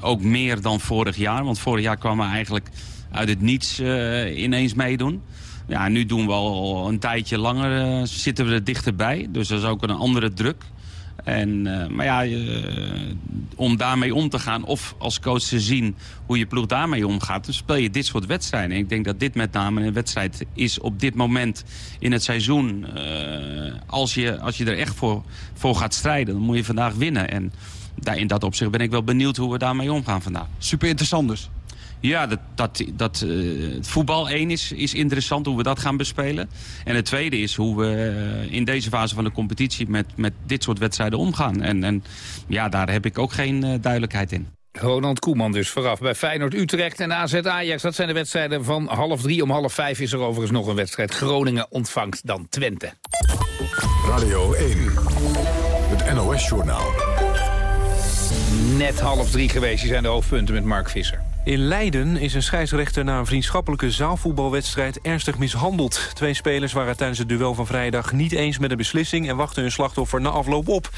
ook meer dan vorig jaar. Want vorig jaar kwamen we eigenlijk uit het niets uh, ineens meedoen. Ja, nu doen we al een tijdje langer, eh, zitten we er dichterbij. Dus dat is ook een andere druk. En, eh, maar ja, om daarmee om te gaan of als coach te zien hoe je ploeg daarmee omgaat... dan speel je dit soort wedstrijden. En ik denk dat dit met name een wedstrijd is op dit moment in het seizoen. eh, als, je, als je er echt voor, voor gaat strijden, dan moet je vandaag winnen. En daar, in dat opzicht ben ik wel benieuwd hoe we daarmee omgaan vandaag. Super interessant dus. Ja, dat, dat, dat, eh, het voetbal één is, is interessant hoe we dat gaan bespelen. En het tweede is hoe we eh, in deze fase van de competitie met, met dit soort wedstrijden omgaan. En, en ja, daar heb ik ook geen eh, duidelijkheid in. Ronald Koeman dus vooraf bij Feyenoord Utrecht en AZ Ajax. Dat zijn de wedstrijden van half drie. Om half vijf is er overigens nog een wedstrijd. Groningen ontvangt dan Twente. Radio 1, het NOS-journaal. Net half drie geweest. Die zijn de hoofdpunten met Mark Visser. In Leiden is een scheidsrechter na een vriendschappelijke zaalvoetbalwedstrijd ernstig mishandeld. Twee spelers waren tijdens het duel van vrijdag niet eens met de beslissing... en wachten hun slachtoffer na afloop op.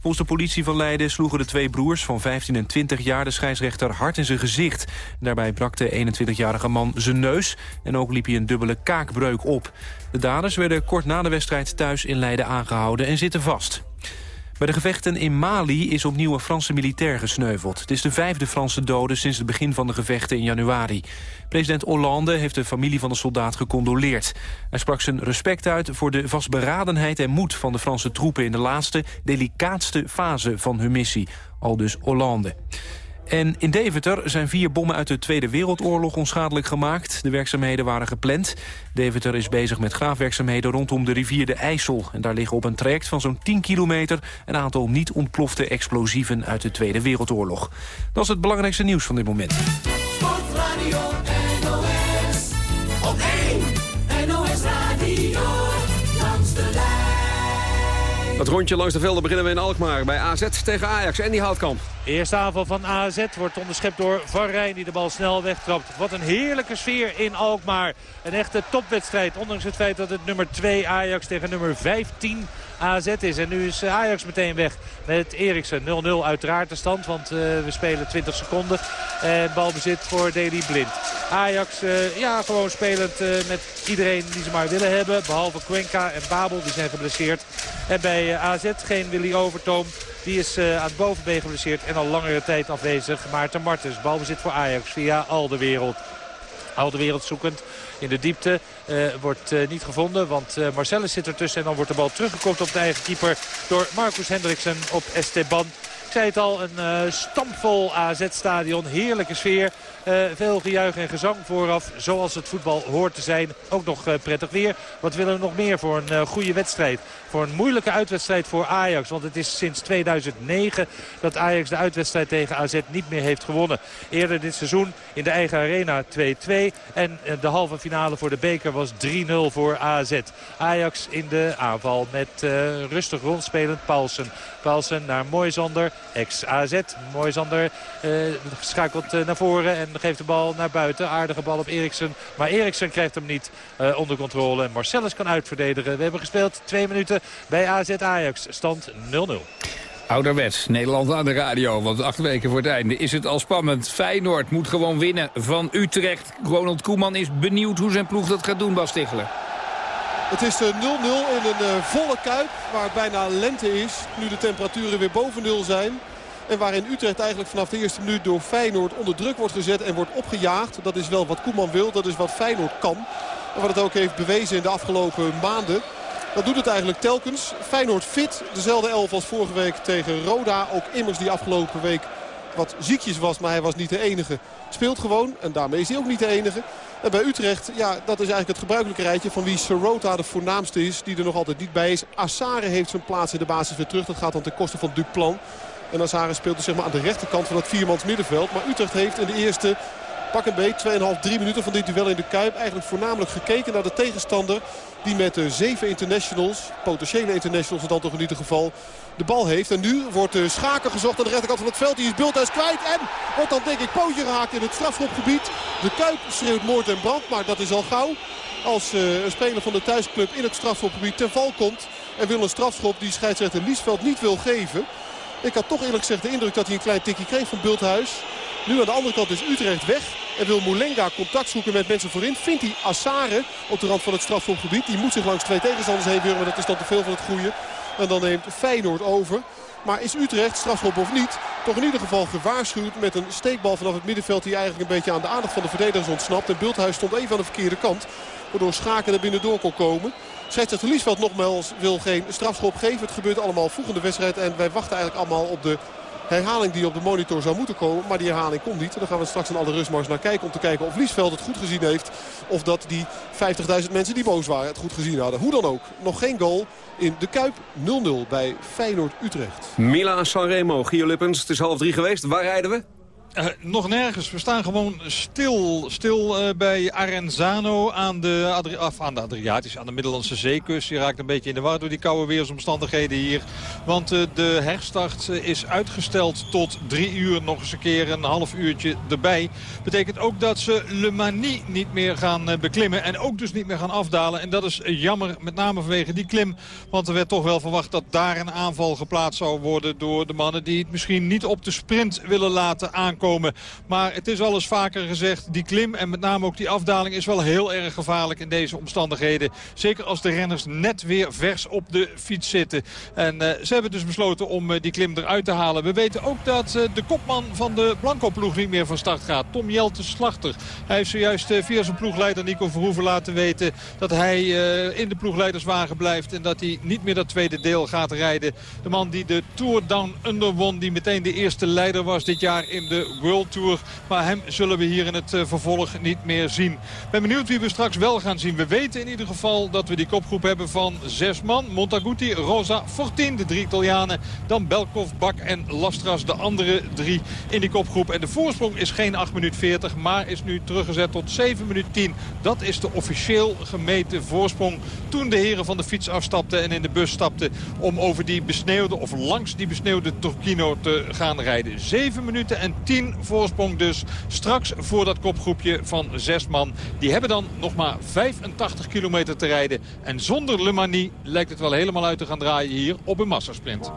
Volgens de politie van Leiden sloegen de twee broers van 15 en 20 jaar... de scheidsrechter hard in zijn gezicht. Daarbij brak de 21-jarige man zijn neus... en ook liep hij een dubbele kaakbreuk op. De daders werden kort na de wedstrijd thuis in Leiden aangehouden en zitten vast. Bij de gevechten in Mali is opnieuw een Franse militair gesneuveld. Het is de vijfde Franse dode sinds het begin van de gevechten in januari. President Hollande heeft de familie van de soldaat gecondoleerd. Hij sprak zijn respect uit voor de vastberadenheid en moed van de Franse troepen... in de laatste, delicaatste fase van hun missie, al dus Hollande. En in Deventer zijn vier bommen uit de Tweede Wereldoorlog onschadelijk gemaakt. De werkzaamheden waren gepland. Deventer is bezig met graafwerkzaamheden rondom de rivier de IJssel. En daar liggen op een traject van zo'n 10 kilometer... een aantal niet ontplofte explosieven uit de Tweede Wereldoorlog. Dat is het belangrijkste nieuws van dit moment. Dat rondje langs de velden beginnen we in Alkmaar bij AZ tegen Ajax en die Houtkamp. Eerste aanval van AZ wordt onderschept door Van Rijn die de bal snel wegtrapt. Wat een heerlijke sfeer in Alkmaar. Een echte topwedstrijd. Ondanks het feit dat het nummer 2 Ajax tegen nummer 15 AZ is. En nu is eh, Ajax meteen weg met Eriksen. 0-0 uiteraard de stand, want uh, we spelen 20 seconden. En balbezit voor Deli Blind. Ajax, ja, gewoon spelend met iedereen die ze maar willen hebben. Behalve Cuenca en Babel, die zijn geblesseerd. En bij AZ geen Willy Overtoom. Die is aan het bovenbeen geblesseerd en al langere tijd afwezig. Maarten Martens, balbezit voor Ajax via al de wereld. Zoekend in de diepte. Uh, wordt uh, niet gevonden, want uh, Marcellus zit ertussen. En dan wordt de bal teruggekopt op de eigen keeper door Marcus Hendriksen op Esteban. Ik zei het al, een stampvol AZ-stadion. Heerlijke sfeer. Uh, veel gejuich en gezang vooraf, zoals het voetbal hoort te zijn. Ook nog uh, prettig weer. Wat willen we nog meer voor een goede wedstrijd? Voor een moeilijke uitwedstrijd voor Ajax. Want het is sinds 2009 dat Ajax de uitwedstrijd tegen AZ niet meer heeft gewonnen. Eerder dit seizoen in de eigen arena 2-2. En de halve finale voor de beker was 3-0 voor AZ. Ajax in de aanval met rustig rondspelend Paulsen. Paulsen naar Moisander, ex-AZ. Moisander schakelt naar voren en geeft de bal naar buiten. Aardige bal op Eriksen. Maar Eriksen krijgt hem niet uh, onder controle. En Marcellus kan uitverdedigen. We hebben gespeeld twee minuten bij AZ Ajax. Stand 0-0. Ouderwets, Nederland aan de radio, want acht weken voor het einde is het al spannend. Feyenoord moet gewoon winnen van Utrecht. Ronald Koeman is benieuwd hoe zijn ploeg dat gaat doen, Bas Tichelen. Het is 0-0 in een volle kuip waar bijna lente is. Nu de temperaturen weer boven nul zijn. En waarin Utrecht eigenlijk vanaf de eerste minuut door Feyenoord onder druk wordt gezet en wordt opgejaagd. Dat is wel wat Koeman wil, dat is wat Feyenoord kan. En wat het ook heeft bewezen in de afgelopen maanden. Dat doet het eigenlijk telkens. Feyenoord fit, dezelfde elf als vorige week tegen Roda. Ook immers die afgelopen week wat ziekjes was, maar hij was niet de enige. Speelt gewoon en daarmee is hij ook niet de enige. En bij Utrecht, ja, dat is eigenlijk het gebruikelijke rijtje van wie Sorota de voornaamste is. Die er nog altijd niet bij is. Assare heeft zijn plaats in de basis weer terug. Dat gaat dan ten koste van Duplan. En Azare speelt dus zeg maar aan de rechterkant van het viermans middenveld. Maar Utrecht heeft in de eerste pak een beet 2,5, 3 minuten van dit duel in de Kuip. Eigenlijk voornamelijk gekeken naar de tegenstander. Die met de zeven internationals, potentiële internationals dan toch in ieder geval, de bal heeft. En nu wordt de schaker gezocht aan de rechterkant van het veld. Die is Bulthuis kwijt en wordt dan denk ik pootje geraakt in het strafschopgebied. De Kuip schreeuwt moord en brand, maar dat is al gauw. Als uh, een speler van de thuisclub in het strafschopgebied ten val komt. En wil een strafschop die scheidsrechter Liesveld niet wil geven. Ik had toch eerlijk gezegd de indruk dat hij een klein tikje kreeg van Bulthuis. Nu aan de andere kant is Utrecht weg. En wil Moulenga contact zoeken met mensen voorin. Vindt hij Assare op de rand van het strafschopgebied. Die moet zich langs twee tegenstanders heen wurmen. Dat is dan te veel van het goede. En dan neemt Feyenoord over. Maar is Utrecht, strafschop of niet, toch in ieder geval gewaarschuwd met een steekbal vanaf het middenveld die eigenlijk een beetje aan de aandacht van de verdedigers ontsnapt. En Bulthuis stond even aan de verkeerde kant. Waardoor Schaken er binnendoor kon komen. Scheidsrechter Liesveld nogmaals wil geen strafschop geven. Het gebeurt allemaal in de wedstrijd. En wij wachten eigenlijk allemaal op de herhaling die op de monitor zou moeten komen. Maar die herhaling komt niet. En dan gaan we straks in alle rustmars naar kijken om te kijken of Liesveld het goed gezien heeft. Of dat die 50.000 mensen die boos waren het goed gezien hadden. Hoe dan ook. Nog geen goal in de Kuip 0-0 bij Feyenoord-Utrecht. Milaan Sanremo, Gio Lippens, het is half drie geweest. Waar rijden we? Uh, nog nergens. We staan gewoon stil. Stil uh, bij Arenzano aan de, af, aan de Adriatische, aan de Middellandse zeekust. Je raakt een beetje in de war door die koude weersomstandigheden hier. Want uh, de herstart is uitgesteld tot drie uur. Nog eens een keer een half uurtje erbij. Betekent ook dat ze Le Mani niet meer gaan beklimmen. En ook dus niet meer gaan afdalen. En dat is jammer, met name vanwege die klim. Want er werd toch wel verwacht dat daar een aanval geplaatst zou worden... door de mannen die het misschien niet op de sprint willen laten aankomen komen. Maar het is al vaker gezegd, die klim en met name ook die afdaling is wel heel erg gevaarlijk in deze omstandigheden. Zeker als de renners net weer vers op de fiets zitten. En uh, ze hebben dus besloten om uh, die klim eruit te halen. We weten ook dat uh, de kopman van de Blanco-ploeg niet meer van start gaat. Tom Jelte Slachter. Hij heeft zojuist via zijn ploegleider Nico Verhoeven laten weten dat hij in de ploegleiderswagen blijft. En dat hij niet meer dat tweede deel gaat rijden. De man die de Tour Down Under won. Die meteen de eerste leider was dit jaar in de World Tour. Maar hem zullen we hier in het uh, vervolg niet meer zien. Ik ben benieuwd wie we straks wel gaan zien. We weten in ieder geval dat we die kopgroep hebben van zes man. Montaguti, Rosa, Fortin, de drie Italianen. Dan Belkov, Bak en Lastras, de andere drie in die kopgroep. En de voorsprong is geen 8 minuut 40, maar is nu teruggezet tot 7 minuut 10. Dat is de officieel gemeten voorsprong. Toen de heren van de fiets afstapten en in de bus stapten... om over die besneeuwde of langs die besneeuwde Torquino te gaan rijden. 7 minuten en 10 voorsprong dus straks voor dat kopgroepje van zes man. Die hebben dan nog maar 85 kilometer te rijden. En zonder Le Mani lijkt het wel helemaal uit te gaan draaien hier op een massasprint.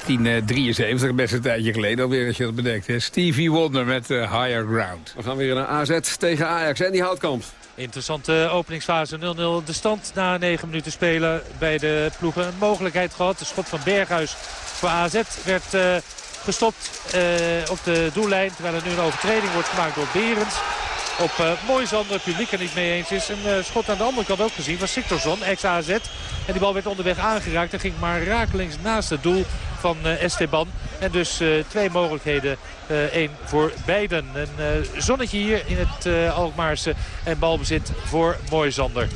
1973, best een tijdje geleden alweer als je dat bedenkt. Hè? Stevie Wonder met uh, Higher Ground. We gaan weer naar AZ tegen Ajax en die houtkamp. Interessante openingsfase 0-0 de stand na 9 minuten spelen bij de ploegen. Een mogelijkheid gehad. De schot van Berghuis voor AZ werd uh, gestopt uh, op de doellijn. Terwijl er nu een overtreding wordt gemaakt door Berends op uh, mooi Zander. Het publiek er niet mee eens is. Een uh, schot aan de andere kant ook gezien was Siktorsson, ex-AZ. En die bal werd onderweg aangeraakt en ging maar rakelings naast het doel van uh, Esteban. En dus twee mogelijkheden. één voor beiden. Een zonnetje hier in het Alkmaarse en balbezit voor Moisander.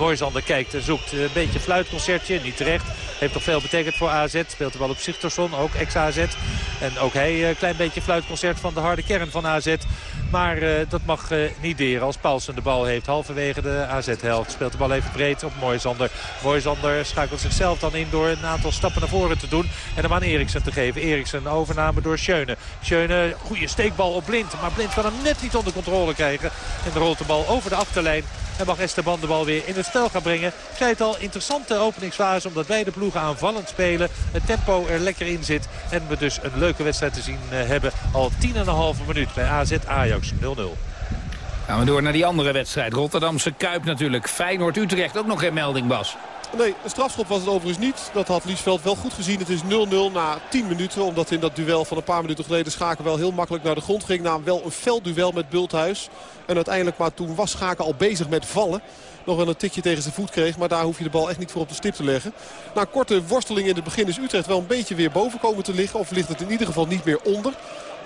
Moisander kijkt en zoekt een beetje fluitconcertje. Niet terecht. Heeft toch veel betekend voor AZ. Speelt de bal op Sigtorsson, ook ex-AZ. En ook hij een klein beetje fluitconcert van de harde kern van AZ. Maar uh, dat mag niet deren als Paulsen de bal heeft. Halverwege de AZ-helft speelt de bal even breed op Moisander. Moisander schakelt zichzelf dan in door een aantal stappen naar voren te doen. En hem aan Eriksen te geven. Eriksen overname door Schöne. Schöne, goede steekbal op Blind. Maar Blind kan hem net niet onder controle krijgen. En rolt de bal over de achterlijn. En mag Esteban de bal weer in het spel gaan brengen. Ik al, interessante openingsfase omdat beide ploegen aanvallend spelen. Het tempo er lekker in zit. En we dus een leuke wedstrijd te zien uh, hebben. Al 10,5 minuut bij AZ Ajax 0-0. Gaan we door naar die andere wedstrijd. Rotterdamse Kuip natuurlijk. Feyenoord-Utrecht ook nog geen melding, Bas. Nee, een strafschop was het overigens niet. Dat had Liesveld wel goed gezien. Het is 0-0 na 10 minuten. Omdat in dat duel van een paar minuten geleden Schaken wel heel makkelijk naar de grond ging. Na wel een fel duel met Bulthuis. En uiteindelijk, maar toen was Schaken al bezig met vallen. Nog wel een tikje tegen zijn voet kreeg. Maar daar hoef je de bal echt niet voor op de stip te leggen. Na korte worsteling in het begin is Utrecht wel een beetje weer boven komen te liggen. Of ligt het in ieder geval niet meer onder.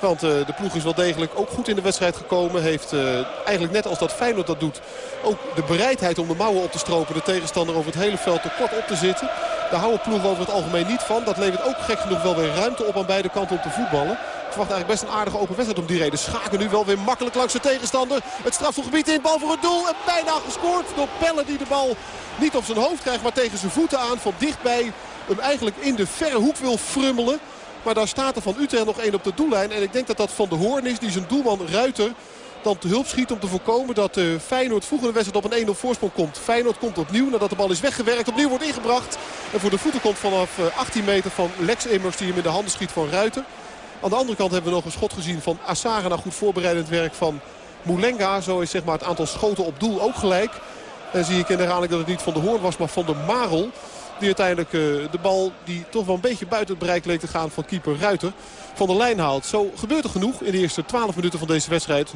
Want uh, de ploeg is wel degelijk ook goed in de wedstrijd gekomen. Heeft uh, eigenlijk net als dat Feyenoord dat doet... ook de bereidheid om de mouwen op te stropen. De tegenstander over het hele veld te kort op te zitten. Daar houden ploegen over het algemeen niet van. Dat levert ook gek genoeg wel weer ruimte op aan beide kanten om te voetballen. Ik verwacht eigenlijk best een aardige open wedstrijd om die reden. Schaken nu wel weer makkelijk langs de tegenstander. Het strafselgebied in, bal voor het doel. En bijna gescoord door Pelle die de bal niet op zijn hoofd krijgt. Maar tegen zijn voeten aan van dichtbij hem eigenlijk in de verre hoek wil frummelen. Maar daar staat er van Utrecht nog één op de doellijn. En ik denk dat dat Van de Hoorn is die zijn doelman Ruiter dan te hulp schiet om te voorkomen dat uh, Feyenoord vroeger de wedstrijd op een 1-0 voorsprong komt. Feyenoord komt opnieuw nadat de bal is weggewerkt. Opnieuw wordt ingebracht. En voor de voeten komt vanaf uh, 18 meter van Lex Immers die hem in de handen schiet van Ruiter. Aan de andere kant hebben we nog een schot gezien van Asara. Na goed voorbereidend werk van Moulenga. Zo is zeg maar, het aantal schoten op doel ook gelijk. En zie ik in de herhaling dat het niet Van de Hoorn was, maar Van de Marel. Die uiteindelijk uh, de bal die toch wel een beetje buiten het bereik leek te gaan van keeper Ruiter van de lijn haalt. Zo gebeurt er genoeg in de eerste 12 minuten van deze wedstrijd. 0-0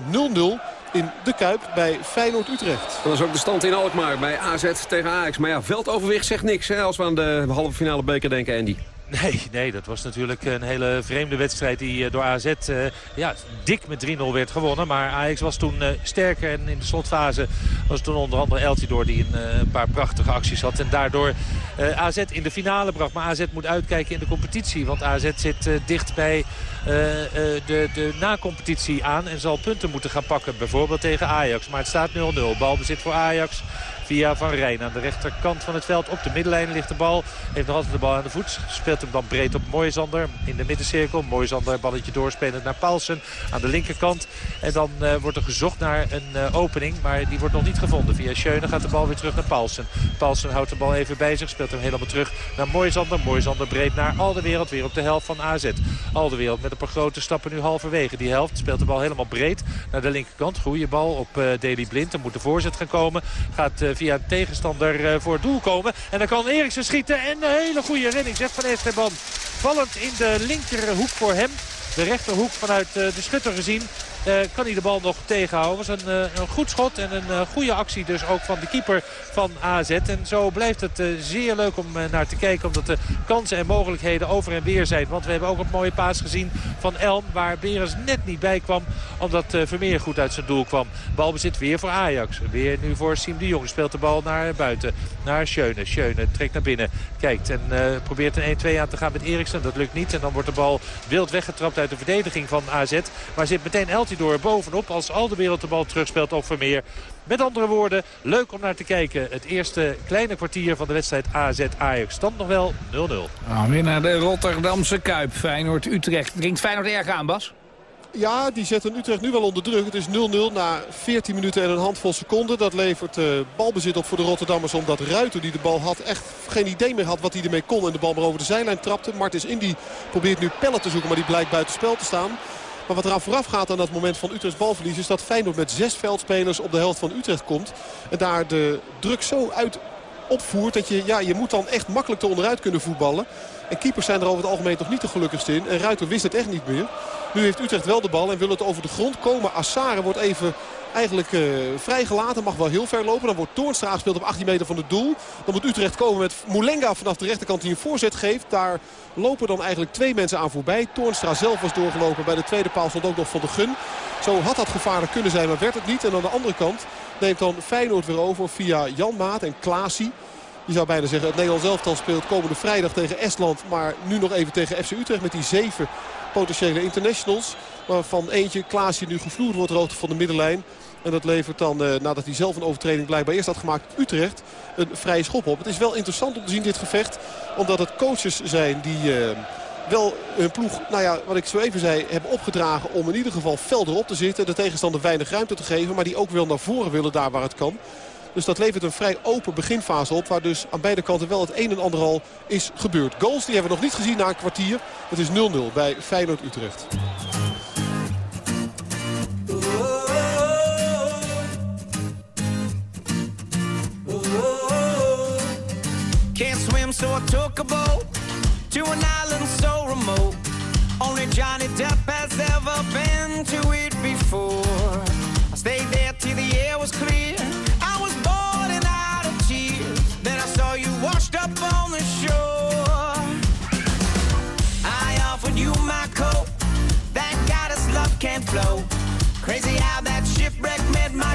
in de Kuip bij Feyenoord-Utrecht. Dat is ook de stand in Alkmaar bij AZ tegen Ajax. Maar ja, veldoverwicht zegt niks hè, als we aan de halve finale beker denken, Andy. Nee, nee, dat was natuurlijk een hele vreemde wedstrijd die door AZ uh, ja, dik met 3-0 werd gewonnen. Maar Ajax was toen uh, sterker en in de slotfase was toen onder andere Eltidoor die een, een paar prachtige acties had. En daardoor AZ in de finale bracht. Maar AZ moet uitkijken in de competitie, want AZ zit dicht bij de, de na-competitie aan en zal punten moeten gaan pakken. Bijvoorbeeld tegen Ajax, maar het staat 0-0. Balbezit voor Ajax via Van Rijn. Aan de rechterkant van het veld op de middenlijn ligt de bal. Heeft nog altijd de bal aan de voet. Speelt hem dan breed op Moisander in de middencirkel. Moisander balletje doorspelend naar Paulsen aan de linkerkant. En dan uh, wordt er gezocht naar een opening. Maar die wordt nog niet gevonden. Via Schöne gaat de bal weer terug naar Paulsen. Paulsen houdt de bal even bij zich. Speelt hem helemaal terug naar Moisander. Moisander breed naar Alderwereld. Weer op de helft van AZ. Alderwereld met een paar grote stappen nu halverwege die helft. Speelt de bal helemaal breed naar de linkerkant. Goeie bal op uh, Deli Blind. Dan moet de voorzet gaan komen. Gaat via een tegenstander voor het doel komen. En dan kan Eriksen schieten. En een hele goede redding zegt van Esteban. Vallend in de linkerhoek voor hem. De rechterhoek vanuit de schutter gezien. Uh, kan hij de bal nog tegenhouden. was een, uh, een goed schot en een uh, goede actie dus ook van de keeper van AZ. En zo blijft het zeer leuk om naar te kijken. Omdat de kansen en mogelijkheden over en weer zijn. Want we hebben ook een mooie paas gezien van Elm. Waar Berens net niet bij kwam. Omdat Vermeer goed uit zijn doel kwam. Balbezit weer voor Ajax. Weer nu voor Siem de Jong. Speelt de bal naar buiten. Naar Schöne. Schöne trekt naar binnen. Kijkt en probeert een 1-2 aan te gaan met Eriksen. Dat lukt niet. En dan wordt de bal wild weggetrapt uit de verdediging van AZ. Maar zit meteen Elti door bovenop als al de wereld de bal terugspeelt op Vermeer. Met andere woorden, leuk om naar te kijken. Het eerste kleine kwartier van de wedstrijd AZ-Ajax. Stand nog wel 0-0. Nou, weer naar de Rotterdamse Kuip. Feyenoord-Utrecht. Dringt Feyenoord erg aan, Bas? Ja, die zetten Utrecht nu wel onder druk. Het is 0-0 na 14 minuten en een handvol seconden. Dat levert uh, balbezit op voor de Rotterdammers. Omdat Ruiter die de bal had echt geen idee meer had wat hij ermee kon. En de bal maar over de zijlijn trapte. Martins Indy probeert nu pellen te zoeken. Maar die blijkt buiten spel te staan. Maar wat eraan vooraf gaat aan dat moment van Utrechts balverlies... is dat Feyenoord met zes veldspelers op de helft van Utrecht komt. En daar de druk zo uit opvoert dat je, ja, je moet dan echt makkelijk te onderuit kunnen voetballen. En keepers zijn er over het algemeen toch niet de gelukkigste in. En Ruiter wist het echt niet meer. Nu heeft Utrecht wel de bal en wil het over de grond komen. Assare wordt even eigenlijk uh, vrijgelaten. Mag wel heel ver lopen. Dan wordt Toornstra gespeeld op 18 meter van het doel. Dan moet Utrecht komen met Moulenga vanaf de rechterkant die een voorzet geeft. Daar lopen dan eigenlijk twee mensen aan voorbij. Toornstra zelf was doorgelopen. Bij de tweede paal stond ook nog Van de Gun. Zo had dat gevaarlijk kunnen zijn, maar werd het niet. En aan de andere kant neemt dan Feyenoord weer over via Jan Maat en Klaasie. Je zou bijna zeggen het Nederlands elftal speelt komende vrijdag tegen Estland. Maar nu nog even tegen FC Utrecht met die zeven potentiële internationals. Waarvan eentje, Klaasje, nu gevloerd wordt rood van de middenlijn. En dat levert dan, eh, nadat hij zelf een overtreding blijkbaar eerst had gemaakt, Utrecht een vrije schop op. Het is wel interessant om te zien dit gevecht. Omdat het coaches zijn die... Uh, wel hun ploeg, nou ja, wat ik zo even zei, hebben opgedragen om in ieder geval fel erop te zitten. De tegenstander weinig ruimte te geven, maar die ook wel naar voren willen daar waar het kan. Dus dat levert een vrij open beginfase op. Waar dus aan beide kanten wel het een en ander al is gebeurd. Goals die hebben we nog niet gezien na een kwartier. Het is 0-0 bij Feyenoord Utrecht. Can't swim so I took a boat to an island so remote. Only Johnny Depp has ever been to it before. I stayed there till the air was clear. Flow. Crazy how that shipwreck meant my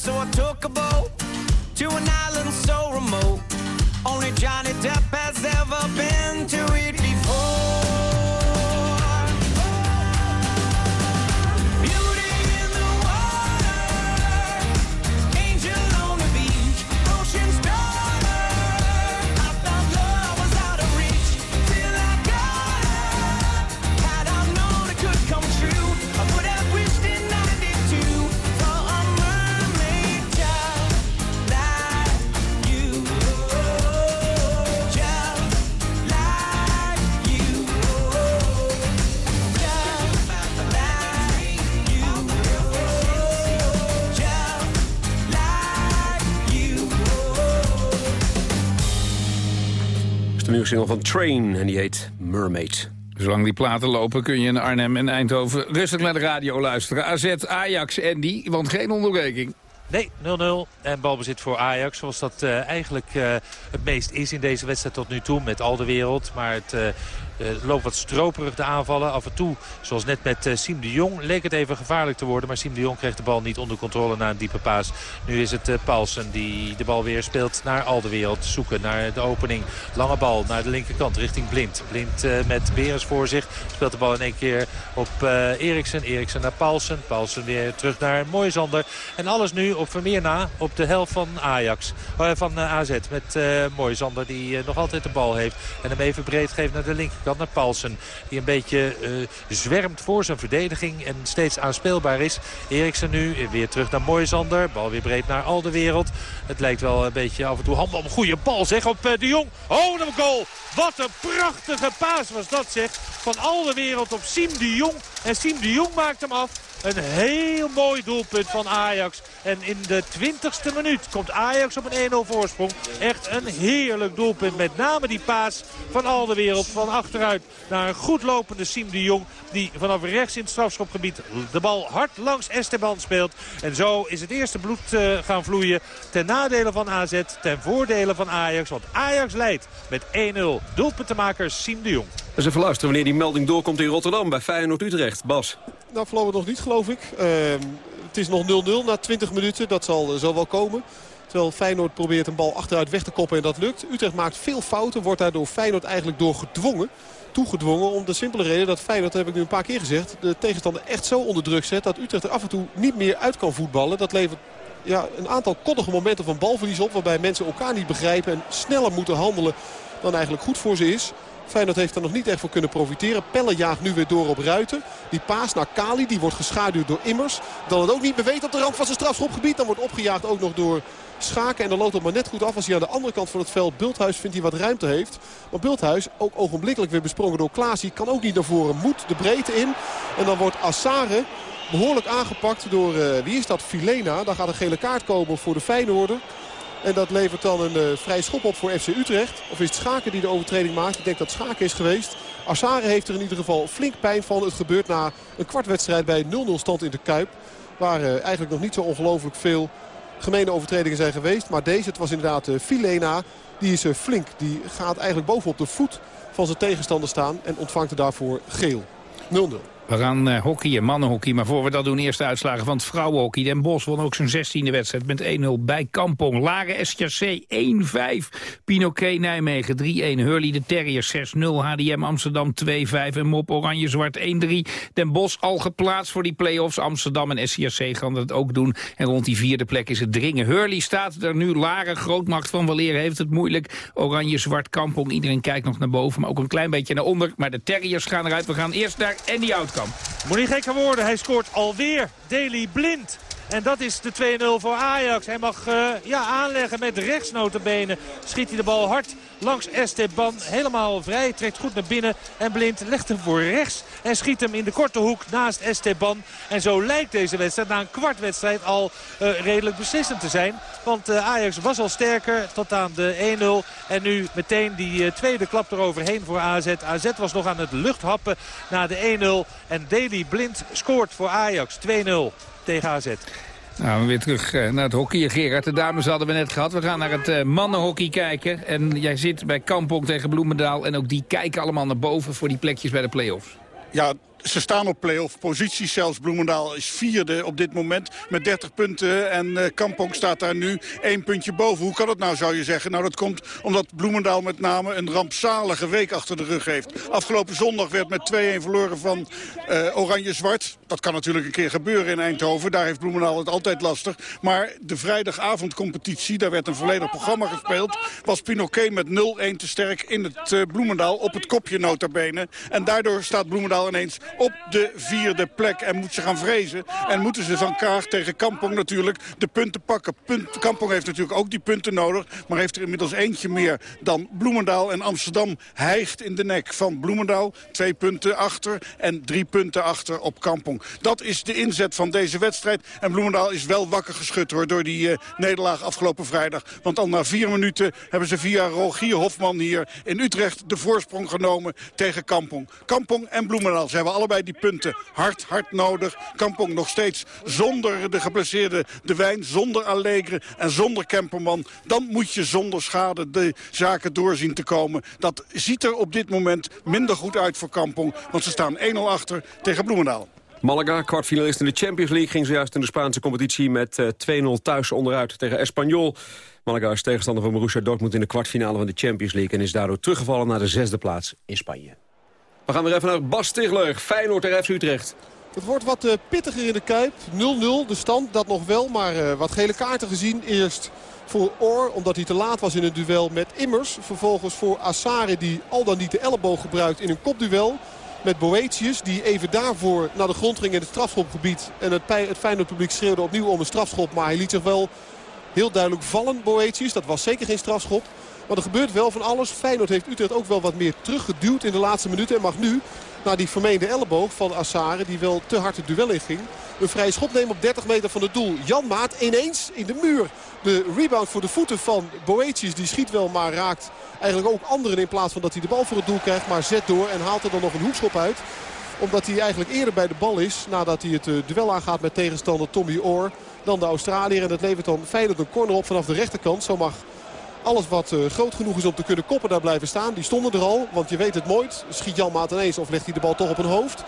so I took a boat to an island so remote. Only Johnny Depp has ever been to nieuwe single van Train en die heet Mermaid. Zolang die platen lopen kun je in Arnhem en Eindhoven rustig naar de radio luisteren. AZ, Ajax, Andy, want geen onderbreking. Nee, 0-0. En balbezit voor Ajax, zoals dat eh, eigenlijk eh, het meest is in deze wedstrijd tot nu toe. Met al de wereld. Maar het, eh, Uh, loopt wat stroperig de aanvallen. Af en toe, zoals net met uh, Siem de Jong, leek het even gevaarlijk te worden. Maar Siem de Jong kreeg de bal niet onder controle na een diepe paas. Nu is het uh, Paulsen die de bal weer speelt naar Aldewereld. Zoeken naar de opening. Lange bal naar de linkerkant richting Blind. Blind met Berens voor zich. Speelt de bal in één keer op Eriksen. Eriksen naar Paulsen. Paulsen weer terug naar Mooisander. En alles nu op Vermeer na op de helft van Ajax. van AZ met Mooisander die nog altijd de bal heeft. En hem even breed geeft naar de linkerkant naar Paulsen. Die een beetje zwermt voor zijn verdediging en steeds aanspeelbaar is. Eriksen nu weer terug naar Mooisander. Bal weer breed naar Alderwereld. Het lijkt wel een beetje af en toe handbal. Een goede bal zeg op de Jong. Oh, een goal. Wat een prachtige paas was dat zeg. Van Alderwereld op Siem de Jong. En Siem de Jong maakt hem af. Een heel mooi doelpunt van Ajax. En in de 20ste minuut komt Ajax op een 1-0 voorsprong. Echt een heerlijk doelpunt. Met name die paas van al de wereld. Van achteruit naar een goed lopende Siem de Jong. Die vanaf rechts in het strafschopgebied de bal hard langs Esteban speelt. En zo is het eerste bloed uh, gaan vloeien. Ten nadele van AZ, ten voordele van Ajax. Want Ajax leidt met 1-0. Doelpuntenmaker Siem de Jong. Dus even wanneer die melding doorkomt in Rotterdam bij Feyenoord-Utrecht. Bas. Nou, voorlopig nog niet, geloof ik. Uh, het is nog 0-0 na 20 minuten. Dat zal, zal wel komen. Terwijl Feyenoord probeert een bal achteruit weg te koppen en dat lukt. Utrecht maakt veel fouten, wordt daardoor Feyenoord eigenlijk door gedwongen. Toegedwongen om de simpele reden dat Feyenoord, dat heb ik nu een paar keer gezegd... de tegenstander echt zo onder druk zet dat Utrecht er af en toe niet meer uit kan voetballen. Dat levert ja, een aantal koddige momenten van balverlies op... waarbij mensen elkaar niet begrijpen en sneller moeten handelen dan eigenlijk goed voor ze is. Feyenoord heeft er nog niet echt voor kunnen profiteren. Pelle jaagt nu weer door op Ruiten. Die paas naar Kali, die wordt geschaduwd door Immers. Dan het ook niet meer weet op de rand van zijn strafschopgebied. Dan wordt opgejaagd ook nog door Schaken. En dan loopt het maar net goed af als hij aan de andere kant van het veld Bulthuis vindt hij wat ruimte heeft. Maar Bulthuis, ook ogenblikkelijk weer besprongen door Klaasie, kan ook niet naar voren. Moet de breedte in. En dan wordt Assare behoorlijk aangepakt door, uh, wie is dat, Filena. Dan gaat een gele kaart komen voor de Feyenoorder. En dat levert dan een uh, vrij schop op voor FC Utrecht. Of is het Schaken die de overtreding maakt? Ik denk dat Schaken is geweest. Assare heeft er in ieder geval flink pijn van. Het gebeurt na een kwartwedstrijd bij 0-0 stand in de Kuip. Waar uh, eigenlijk nog niet zo ongelooflijk veel gemene overtredingen zijn geweest. Maar deze, het was inderdaad uh, Filena. Die is flink. Die gaat eigenlijk bovenop de voet van zijn tegenstander staan. En ontvangt er daarvoor geel. 0-0. We gaan uh, hockeyen, mannenhockey. Maar voor we dat doen, eerst de uitslagen van het vrouwenhockey. Den Bosch won ook zijn 16e wedstrijd met 1-0 bij Kampong. Laren SJC 1-5. Pinoquet Nijmegen 3-1. Hurley de Terriers 6-0. HDM Amsterdam 2-5. En Mop Oranje Zwart 1-3. Den Bosch al geplaatst voor die play-offs. Amsterdam en SJC gaan dat ook doen. En rond die vierde plek is het dringen. Hurley staat er nu. Laren, grootmacht van Waleer heeft het moeilijk. Oranje Zwart Kampong. Iedereen kijkt nog naar boven, maar ook een klein beetje naar onder. Maar de Terriers gaan eruit. We gaan eerst naar Andy Outcome. Moet niet gekker worden, hij scoort alweer. Daily Blind. En dat is de 2-0 voor Ajax. Hij mag uh, ja, aanleggen met rechtsnotenbenen. Schiet hij de bal hard langs Esteban. Helemaal vrij, trekt goed naar binnen. En Blind legt hem voor rechts. En schiet hem in de korte hoek naast Esteban. En zo lijkt deze wedstrijd na een kwartwedstrijd al uh, redelijk beslissend te zijn. Want uh, Ajax was al sterker tot aan de 1-0. En nu meteen die tweede klap eroverheen voor AZ. AZ was nog aan het luchthappen na de 1-0. En Daly Blind scoort voor Ajax 2-0 tegen AZ. Nou, weer terug uh, naar het hockey. Gerard, de dames hadden we net gehad. We gaan naar het uh, mannenhockey kijken. En jij zit bij Kampong tegen Bloemendaal. En ook die kijken allemaal naar boven voor die plekjes bij de play-offs. Ja, ze staan op play-off posities. Zelfs Bloemendaal is vierde op dit moment met 30 punten. En uh, Kampong staat daar nu één puntje boven. Hoe kan dat nou, zou je zeggen? Nou, dat komt omdat Bloemendaal met name een rampzalige week achter de rug heeft. Afgelopen zondag werd met 2-1 verloren van uh, Oranje-Zwart. Dat kan natuurlijk een keer gebeuren in Eindhoven. Daar heeft Bloemendaal het altijd lastig. Maar de vrijdagavondcompetitie, daar werd een volledig programma gespeeld... was Pinoquet met 0-1 te sterk in het uh, Bloemendaal op het kopje nota bene. En daardoor staat Bloemendaal ineens op de vierde plek. En moet ze gaan vrezen. En moeten ze van Kaag tegen Kampong natuurlijk de punten pakken. Punt, Kampong heeft natuurlijk ook die punten nodig. Maar heeft er inmiddels eentje meer dan Bloemendaal. En Amsterdam hijgt in de nek van Bloemendaal. Twee punten achter en drie punten achter op Kampong. Dat is de inzet van deze wedstrijd. En Bloemendaal is wel wakker geschud hoor, door die uh, nederlaag afgelopen vrijdag. Want al na vier minuten hebben ze via Rogier Hofman hier in Utrecht de voorsprong genomen tegen Kampong. Kampong en Bloemendaal. Ze hebben allebei die punten hard, hard nodig. Kampong nog steeds zonder de geblesseerde De Wijn, zonder Allegre en zonder Kemperman. Dan moet je zonder schade de zaken doorzien te komen. Dat ziet er op dit moment minder goed uit voor Kampong. Want ze staan 1-0 achter tegen Bloemendaal. Malaga, kwartfinalist in de Champions League... ging zojuist in de Spaanse competitie met uh, 2-0 thuis onderuit tegen Espanyol. Malaga is tegenstander van Borussia Dortmund in de kwartfinale van de Champions League... en is daardoor teruggevallen naar de zesde plaats in Spanje. We gaan weer even naar Bas Stigler, Feyenoord FC Utrecht. Het wordt wat uh, pittiger in de Kuip. 0-0 de stand, dat nog wel. Maar uh, wat gele kaarten gezien. Eerst voor Oor, omdat hij te laat was in een duel met Immers. Vervolgens voor Assare, die al dan niet de elleboog gebruikt in een kopduel. Met Boetius, die even daarvoor naar de grond ging in het strafschopgebied. En het, het Feyenoord publiek schreeuwde opnieuw om een strafschop. Maar hij liet zich wel heel duidelijk vallen, Boetius. Dat was zeker geen strafschop. Maar er gebeurt wel van alles. Feyenoord heeft Utrecht ook wel wat meer teruggeduwd in de laatste minuten. En mag nu, na die vermeende elleboog van Assare, die wel te hard het duel inging... een vrije schop nemen op 30 meter van het doel. Jan Maat ineens in de muur. De rebound voor de voeten van Boetius, die schiet wel, maar raakt eigenlijk ook anderen in plaats van dat hij de bal voor het doel krijgt. Maar zet door en haalt er dan nog een hoekschop uit. Omdat hij eigenlijk eerder bij de bal is, nadat hij het uh, duel aangaat met tegenstander Tommy Orr, dan de Australiër. En dat levert dan Feyenoord een corner op vanaf de rechterkant. Zo mag alles wat uh, groot genoeg is om te kunnen koppen daar blijven staan. Die stonden er al, want je weet het nooit. Schiet Jan Maat ineens of legt hij de bal toch op een hoofd.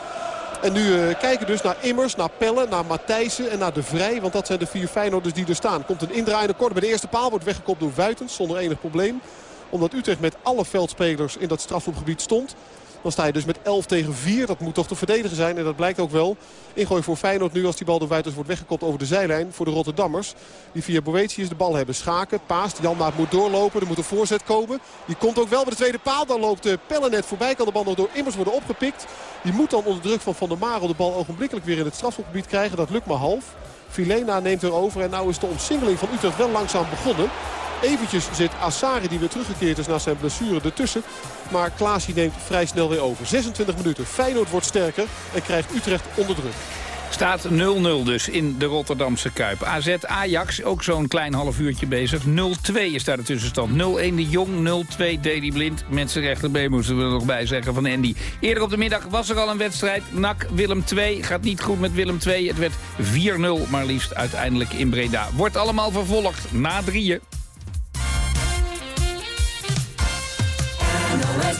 En nu uh, kijken dus naar Immers, naar Pelle, naar Matthijssen en naar De Vrij. Want dat zijn de vier Feyenoorders die er staan. Komt een indraaiende kort bij de eerste paal. Wordt weggekopt door Vuitens zonder enig probleem. Omdat Utrecht met alle veldspelers in dat strafschopgebied stond. Dan sta je dus met 11 tegen 4. Dat moet toch te verdedigen zijn. En dat blijkt ook wel. Ingooi voor Feyenoord nu als die bal door Wuiters wordt weggekopt over de zijlijn. Voor de Rotterdammers. Die via Boetius de bal hebben. Schaken, paast. Janmaat moet doorlopen. Er moet een voorzet komen. Die komt ook wel bij de tweede paal. Dan loopt de Pellenet voorbij. Kan de bal nog door Immers worden opgepikt. Die moet dan onder druk van Van der Marel de bal ogenblikkelijk weer in het strafschopgebied krijgen. Dat lukt maar half. Filena neemt er over. En nu is de omsingeling van Utrecht wel langzaam begonnen. Eventjes zit Assari die weer teruggekeerd is na zijn blessure ertussen. Maar Klaasie neemt vrij snel weer over. 26 minuten. Feyenoord wordt sterker en krijgt Utrecht onder druk. Staat 0-0 dus in de Rotterdamse Kuip. AZ Ajax, ook zo'n klein half uurtje bezig. 0-2 is daar de tussenstand. 0-1 de Jong, 0-2 Deli Blind. Mensenrechten B moesten we er nog bij zeggen van Andy. Eerder op de middag was er al een wedstrijd. NAC Willem 2 gaat niet goed met Willem 2. Het werd 4-0, maar liefst uiteindelijk in Breda. Wordt allemaal vervolgd na drieën.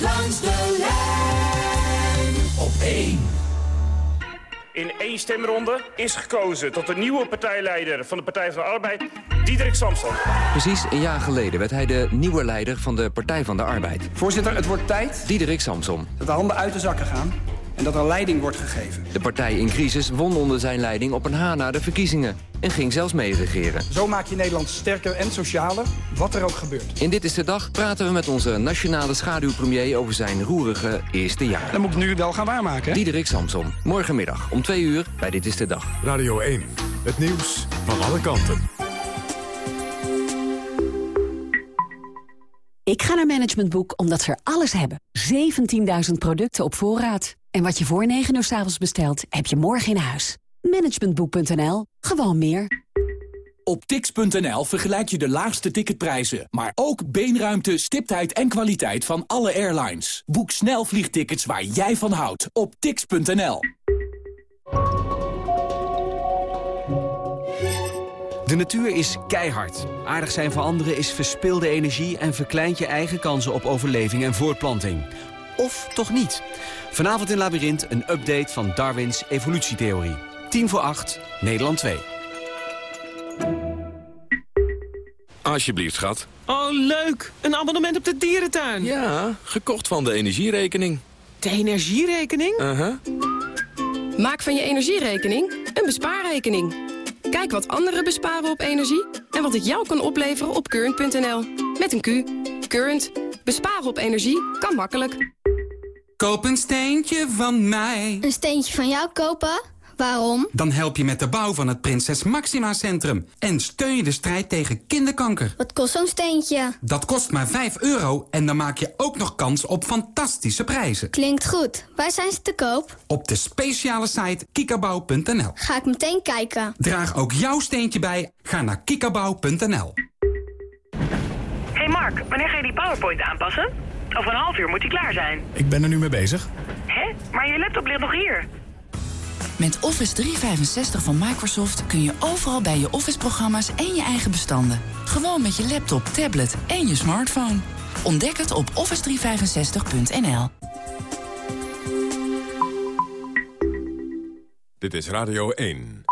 Langs de lijn op 1. In één stemronde is gekozen tot de nieuwe partijleider van de Partij van de Arbeid, Diederik Samson. Precies een jaar geleden werd hij de nieuwe leider van de Partij van de Arbeid. Voorzitter, het wordt tijd Diederik Samson. dat de handen uit de zakken gaan en dat er leiding wordt gegeven. De partij in crisis won onder zijn leiding op een ha na de verkiezingen. En ging zelfs meeregeren. Zo maak je Nederland sterker en socialer, wat er ook gebeurt. In Dit is de Dag praten we met onze nationale schaduwpremier over zijn roerige eerste jaar. Dat moet ik nu wel gaan waarmaken. hè? Diederik Samson, morgenmiddag om twee uur bij Dit is de Dag. Radio 1, het nieuws van alle kanten. Ik ga naar Management Boek omdat ze er alles hebben. 17.000 producten op voorraad. En wat je voor 9 uur s avonds bestelt, heb je morgen in huis. Managementboek.nl. Gewoon meer. Op tix.nl vergelijk je de laagste ticketprijzen, maar ook beenruimte, stiptheid en kwaliteit van alle airlines. Boek snel vliegtickets waar jij van houdt op tix.nl. De natuur is keihard. Aardig zijn voor anderen is verspilde energie... en verkleint je eigen kansen op overleving en voortplanting. Of toch niet? Vanavond in Labyrinth een update van Darwins evolutietheorie. 10 voor 8, Nederland 2. Alsjeblieft, schat. Oh, leuk. Een abonnement op de dierentuin. Ja, gekocht van de energierekening. De energierekening? Uh-huh. Maak van je energierekening een bespaarrekening. Kijk wat anderen besparen op energie en wat het jou kan opleveren op current.nl. Met een Q. Current. Besparen op energie kan makkelijk. Koop een steentje van mij. Een steentje van jou kopen? Waarom? Dan help je met de bouw van het Prinses Maxima Centrum. En steun je de strijd tegen kinderkanker. Wat kost zo'n steentje? Dat kost maar 5 euro en dan maak je ook nog kans op fantastische prijzen. Klinkt goed. Waar zijn ze te koop? Op de speciale site kikabouw.nl. Ga ik meteen kijken. Draag ook jouw steentje bij. Ga naar kikabouw.nl. hey Mark, wanneer ga je die PowerPoint aanpassen? Over een half uur moet die klaar zijn. Ik ben er nu mee bezig. Hé, Maar je laptop ligt nog hier. Met Office 365 van Microsoft kun je overal bij je Office-programma's en je eigen bestanden. Gewoon met je laptop, tablet en je smartphone. Ontdek het op office365.nl. Dit is Radio 1.